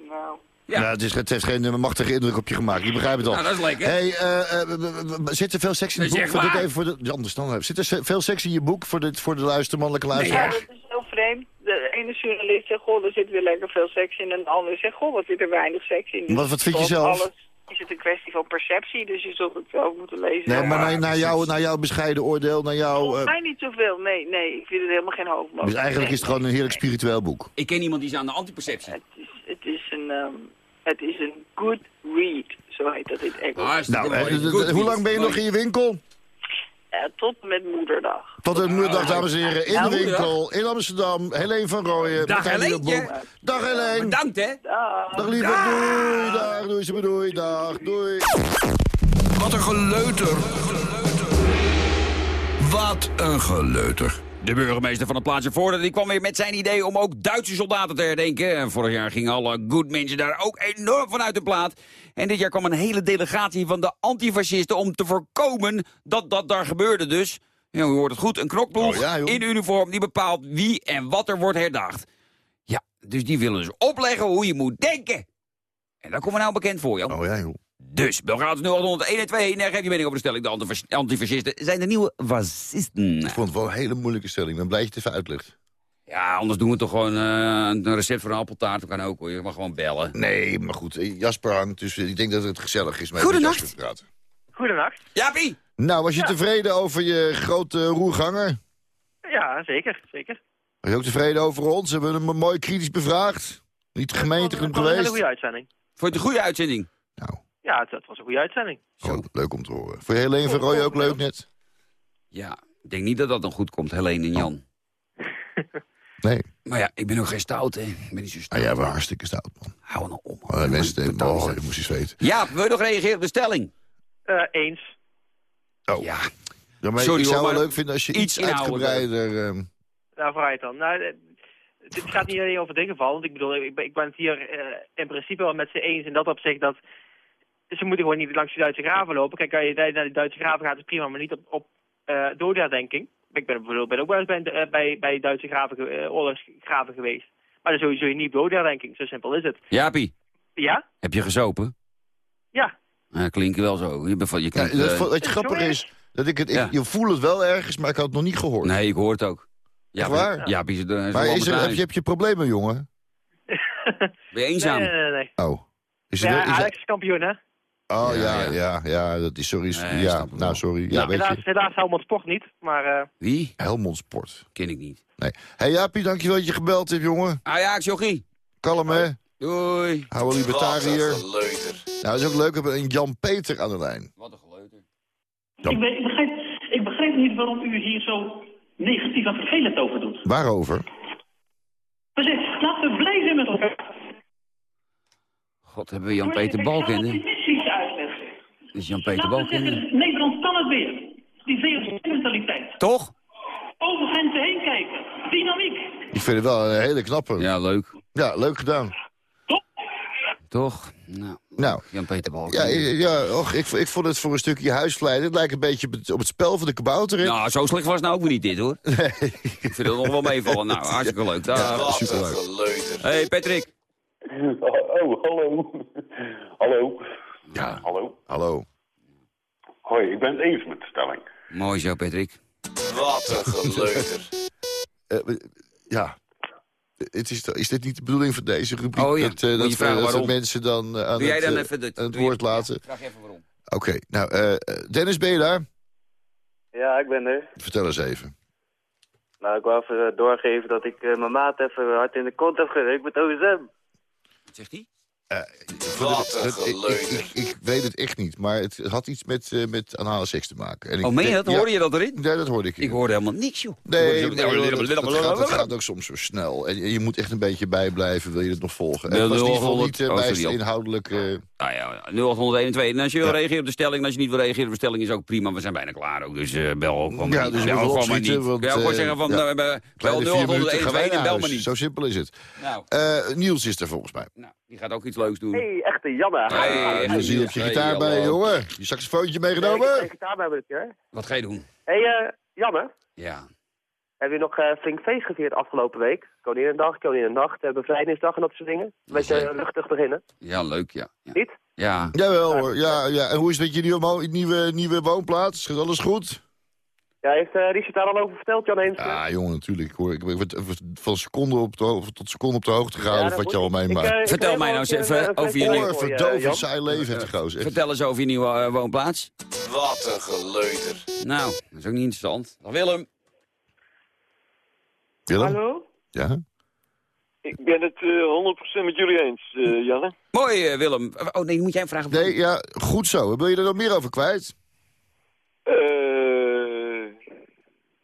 Nou... Ja, nou, het, is, het heeft geen machtige indruk op je gemaakt. Je begrijpt het al. Nou, dat is lekker. Hey, uh, uh, zit er veel seks in het boek? Voor dit even voor de, anders dan, zit er veel seks in je boek voor de, voor de luister, mannelijke luisteraar? Nee, ja, dat is heel vreemd. De ene journalist zegt, goh, er zit weer lekker veel seks in. En de andere zegt, goh, wat zit er weinig seks in. Wat, wat vind je zelf? Alles is het een kwestie van perceptie, dus je zult het zelf moeten lezen. Nee, maar naar, naar, jou, naar jouw bescheiden oordeel, naar jou... Volgens mij niet zoveel, nee, nee. Ik vind het helemaal geen hoofdmoot. Dus eigenlijk nee, is het gewoon een heerlijk spiritueel boek. Ik ken iemand die is aan de antiperceptie. Het is, het is een... Um, het is een good read, zo heet dat in het Engels. Ah, nou, eh, hoe lang ben je nog in je winkel? Uh, tot en met moederdag. Tot en moederdag, dames en heren. In de winkel, in Amsterdam. Helene van Rooyen. Dag Helene. Dag Helene. Bedankt hè. Dag. Dag lieve. Doei. Dag. Doei ze doei. Dag. Doei. Wat een geleuter. Wat een geleuter. De burgemeester van het plaatsje Voorde die kwam weer met zijn idee om ook Duitse soldaten te herdenken. En vorig jaar gingen alle good mensen daar ook enorm van uit de plaat. En dit jaar kwam een hele delegatie van de antifascisten om te voorkomen dat dat daar gebeurde dus. Ja, u hoort het goed, een knokploeg oh, ja, in uniform die bepaalt wie en wat er wordt herdacht. Ja, dus die willen dus opleggen hoe je moet denken. En daar komen we nou bekend voor, joh. Oh ja, joh. Dus, Belgrados 0800 112, geef je mening over de stelling. De antifascisten zijn de nieuwe fascisten. Ik vond het wel een hele moeilijke stelling. Dan blijf je het even uitlegt. Ja, anders doen we toch gewoon uh, een recept voor een appeltaart. Dat kan ook hoor, je mag gewoon bellen. Nee, maar goed, Jasper hangt, dus ik denk dat het gezellig is. Goedenacht. Goedenacht. Jaapie. Nou, was je Ja. tevreden over je grote roerganger? Ja, zeker, zeker. Was je ook tevreden over ons? Hebben we hem mooi kritisch bevraagd? Niet de gemeente Het genoeg was een hele geweest? goede uitzending. Vond je het een goede uitzending? Nou, Ja, het, het was een goede uitzending. oh, leuk om te horen. Voor je Helene van Rooij ook leuk net? Ja, ik denk niet dat dat dan goed komt, Helene en Jan. *laughs* Nee. Maar ja, ik ben ook geen stout, hè. Ik ben niet zo Ah, stout. jij was hartstikke stout, man. Hou nou om. Oh, mensen, oh, ik moest eens weten. Ja, wil je nog reageren op de stelling? Eh, eens. Oh. Ja. Ja, maar Sorry, ik zou maar leuk vinden als je iets uitgebreider... ehm, Nou, vooruit dan. Nou, eh, dit gaat niet alleen over dingen vallen. Want ik bedoel, ik ben, ik ben het hier eh, in principe wel met ze eens in dat opzicht dat ze moeten gewoon niet langs de Duitse graven lopen. Kijk, als je naar de Duitse graven gaat, is prima, maar niet op, op eh doodherdenking. Ik ben bijvoorbeeld ben ook wel eens bij, eh, bij, bij Duitse graven, eh, oorlogsgraven geweest. Maar dan sowieso je niet doodherdenking. Zo simpel is het. Jaapie, Ja? heb je gezopen? Ja. Ja, klinkt wel zo. Je, je ja, klinkt, dat, eh, vo- wat grappig sorry? is, dat ik het, ik- Ja. je voelt het wel ergens, maar ik had het nog niet gehoord. Nee, ik hoor het ook. Echt waar? Jaapie is, maar is er, heb, je, heb je problemen, jongen? Ben je eenzaam? Nee, nee, nee. nee. Oh. Is er, Ja, is er- Alex is kampioen, hè? Oh ja, ja, ja, dat is sorry. ja, nou sorry. Ja, weet helaas, je. helaas Helmond Sport niet, maar... Uh... Wie? Helmond Sport. Ken ik niet. Nee. hey, Jaapie, dankjewel dat je gebeld hebt, jongen. Ah ja, jochie. Kalm, hè? Doei. Hou libertariër. Nou, dat is ook leuk. We hebben een Jan-Peter aan de lijn. Wat een geleuter. Ik, weet, ik, begrijp, ik begrijp niet waarom u hier zo negatief en vervelend over doet. Waarover? We zeggen, laten we blij zijn met elkaar. God, hebben we Jan-Peter Balkende? Is Jan-Peter Balkende? Nederland kan het weer. Die VOC-mentaliteit. Toch? Over grenzen heen kijken. Dynamiek. Ik vind het wel een hele knappe. Ja, leuk. Ja, leuk gedaan. Toch? Toch? Nou, nou Jan-Peter Ja, ja och, ik, ik vond het voor een stukje huisvleiden. Het lijkt een beetje op het spel van de kabouter. Nou, zo slecht was het nou ook weer niet dit, hoor. Nee. Ik vind het nog wel meevallen. Nou, hartstikke leuk. Ja, superleuk. hey, Patrick. *laughs* Oh, hallo. Hallo. Ja. Hallo. Hallo. Hoi, ik ben het eens met de stelling. Mooi zo, Patrick. Wat een geleuter. *laughs* uh, ja. Het is, is dit niet de bedoeling van deze rubriek? Oh ja, dat, uh, dat, vragen dat mensen dan uh, aan Doe jij het, dan even de, het woord je, laten? Vraag even waarom. Oké, okay, nou, Dennis, ben je daar? Ja, ik ben er. Vertel eens even. Nou, ik wou even doorgeven dat ik mijn maat even hard in de kont heb gewerkt met OSM. Wat zegt hij? Uh, Wat een ik, ik, ik, weet het echt niet, maar het had iets met, uh, met anale seks te maken. En oh, meen je dat? Ja, hoorde je dat erin? Nee, dat hoorde ik. Ik hoorde helemaal niks, joh. Nee, nee dat, dat, gaat, dat, gaat, ook soms zo snel. En je moet echt een beetje bijblijven, wil je het nog volgen. En het was niet geval niet uh, meest inhoudelijk... Uh... Nou ja, 0801 en als je wil ja. reageren op de stelling, als je niet wil reageren op de stelling, is ook prima. We zijn bijna klaar ook, dus uh, bel ook gewoon ja, dus bel gewoon maar niet. Want, ja, gewoon zeggen van, ja. bel 0801 en bel maar niet. Zo simpel is het. Niels is er volgens mij. Nou, die gaat ook iets leuks doen. Hey, echte Janne. Hey, hey, zie je op je gitaar bij, jongen. Je saxofoontje meegenomen? Nee, ik heb gitaar bij me dit keer. Wat ga je doen? Hé, hey, uh, Janne. Ja. Heb je nog uh, flink feest gevierd afgelopen week? Koninginnedag, Koninginnedag, uh, Bevrijdingsdag en dat soort dingen? Een beetje uh, luchtig beginnen. Ja, leuk, ja. ja. Niet? Ja. Jawel hoor, ja, ja. En hoe is het met je nieuwe, nieuwe, nieuwe woonplaats? Is alles goed? Ja, heeft uh, Richard daar al over verteld, Jan Heemstra? Ja, jongen, natuurlijk. Ik, hoor, ik word van seconde op de, tot seconde op de hoogte gehouden ja, wat je al meemaakt. Uh, Vertel mij nou eens even over je nieuwe... verdovend saai leven, het goos. Vertel eens over je nieuwe uh, woonplaats. Wat een geleuter. Nou, dat is ook niet interessant. Dag Willem. Willem? Hallo? Ja? Ik ben het 100% met jullie eens, Janne. Mooi, Willem. Oh nee, moet jij vragen? Nee, ja, goed zo. Wil je er nog meer over kwijt? Eh...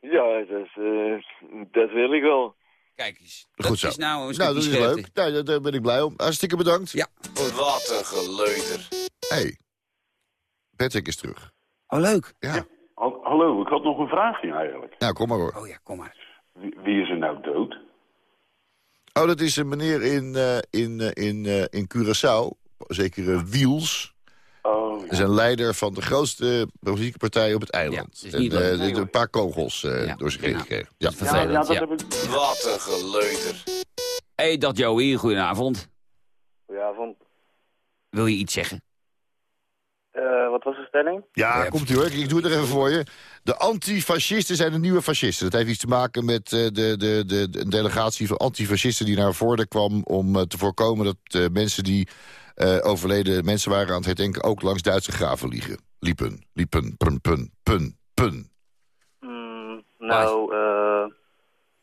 Ja, dat, uh, dat wil ik wel. Kijk eens. Dat Goed zo. Is nou, nou dat is leuk. Nou, daar ben ik blij om. Hartstikke bedankt. Ja. Wat een geleuter. hey. Patrick is terug. Oh, leuk. Ja. ja. Hallo, ik had nog een vraagje eigenlijk. Nou, kom maar hoor. Oh ja, kom maar. Wie, wie is er nou dood? Oh, dat is een meneer in, uh, in, uh, in, uh, in Curaçao. Zeker Wiels. Is een leider van de grootste politieke partij op het eiland. Ja, het en, uh, een paar kogels uh, ja. door zich heen gekregen. Ja, ja, ja, dat heb ik... Wat een geleuter. Hé, hey, dat Joey, goedenavond. Goedenavond. Wil je iets zeggen? Uh, wat was de stelling? Ja, komt u hoor. Ik doe het er even voor je. De antifascisten zijn de nieuwe fascisten. Dat heeft iets te maken met uh, de, de, de, de, delegatie van antifascisten die naar voren kwam... om uh, te voorkomen dat mensen die overleden mensen waren aan het herdenken... ook langs Duitse graven liegen. Liepen, liepen, pun, pun, pun, pun. Mm, nou, eh...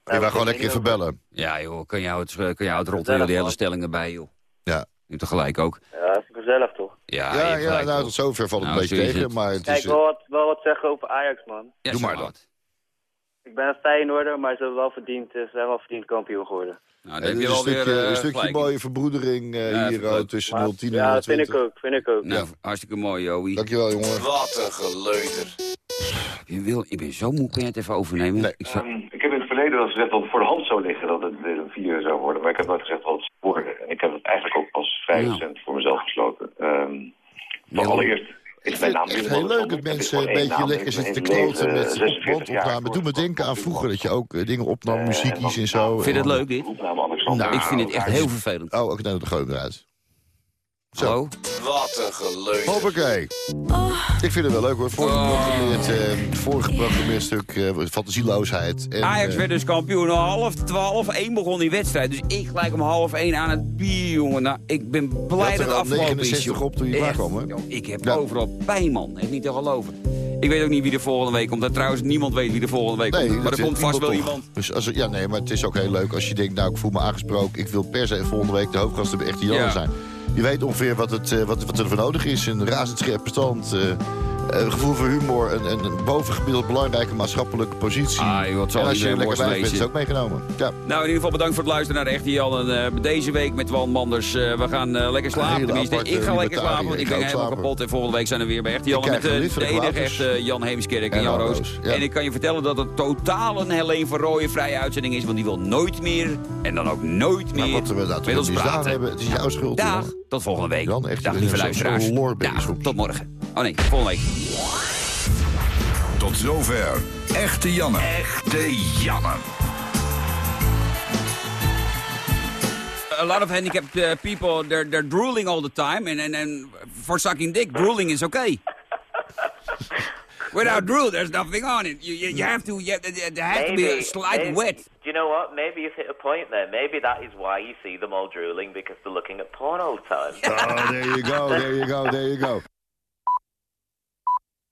je wou gewoon lekker even bellen. Ja, joh, kun jou het, kun jou het jullie hele stellingen bij, joh. Ja. Nu tegelijk ook. Ja, dat is gezellig, toch? Ja, ja, ja nou, tot zover valt het nou, een beetje tegen, maar het Kijk, is... wel wat, wel wat zeggen over Ajax, man. Ja, Doe maar dat. Ik ben een Feyenoorder, maar ze hebben wel verdiend, ze zijn wel verdiend kampioen geworden. Nou, dan heb je wel een stukje, weer, uh, een stukje mooie verbroedering uh, ja, hier uh, tussen 010 en Ja, dat vind ik ook, vind ik ook. Nou, hartstikke mooi, Joey. Dankjewel, jongen. Wat een geleuter. Je wil, ik ben zo moe, kun je het even overnemen? Nee. Ik, zou... um, ik heb in het verleden wel gezegd dat het voor de hand zou liggen dat het een vier zou worden. Maar ik heb nooit gezegd wat het zou worden. En ik heb het eigenlijk ook als vrij recent voor mezelf gesloten. Um, maar allereerst ik vind het echt heel leuk dat mensen een beetje lekker zitten te kloten met bandopname. Doe me denken aan vroeger dat je ook dingen opnam, muziekjes en zo. Vind je het leuk dit? Nou, ik vind het echt heel vervelend. Oh, ook nou, dan gooi ik eruit. Zo. Wat een geleuter. Hoppakee. Ik vind het wel leuk hoor. Voorgeprogrammeerd, uh, voorgeprogrammeerd stuk uh, fantasieloosheid. En, Ajax uh, werd dus kampioen. Om half twaalf, één begon die wedstrijd. Dus ik gelijk om half één aan het bier, jongen. Nou, ik ben blij dat het afgelopen is. 69 op toen je klaar kwam, hè? Ik heb ja. overal pijn, man. Echt niet te geloven. Ik weet ook niet wie er volgende week komt. Dat trouwens niemand weet wie er volgende week nee, komt. Maar er komt vast wel iemand. Dus als, ja, nee, maar het is ook heel leuk als je denkt... nou, ik voel me aangesproken. Ik wil per se volgende week de hoofdgasten echt die ja. zijn. Je weet ongeveer wat, het, wat, wat er voor nodig is. Een razend scherp bestand... Uh, uh, gevoel voor humor, een, een, een bovengemiddeld belangrijke maatschappelijke positie. Ah, joh, en als je lekker bij bent, is ook meegenomen. Ja. Nou, in ieder geval bedankt voor het luisteren naar de Echte Jan. En, uh, deze week met Wan Manders, uh, we gaan lekker slapen. Tenminste, ik ga lekker slapen, want ik ben helemaal kapot. En volgende week zijn we weer bij Echte Jan. Met de, enige echte Jan Heemskerk en, en Jan Roos. Ja. En ik kan je vertellen dat het totaal een Helene van Rooyen vrije uitzending is. Want die wil nooit meer, en dan ook nooit meer, wat we dat met ons praten. Hebben, het is jouw schuld. Dag, tot volgende week. Jan, echt, Dag, lieve luisteraars. Tot morgen. Oh nee, volgende week. Tot zover. Echte Janne. Echte Janne. A lot of handicapped uh, people, they're, they're drooling all the time. And, and, and for sucking dick, drooling is okay. Without drool, there's nothing on it. You, you, you hmm. have to, you, there has maybe, to be a slight maybe, wet. Do you know what? Maybe you've hit a point there. Maybe that is why you see them all drooling, because they're looking at porn all the time. oh, there you go, there you go, there you go. *laughs*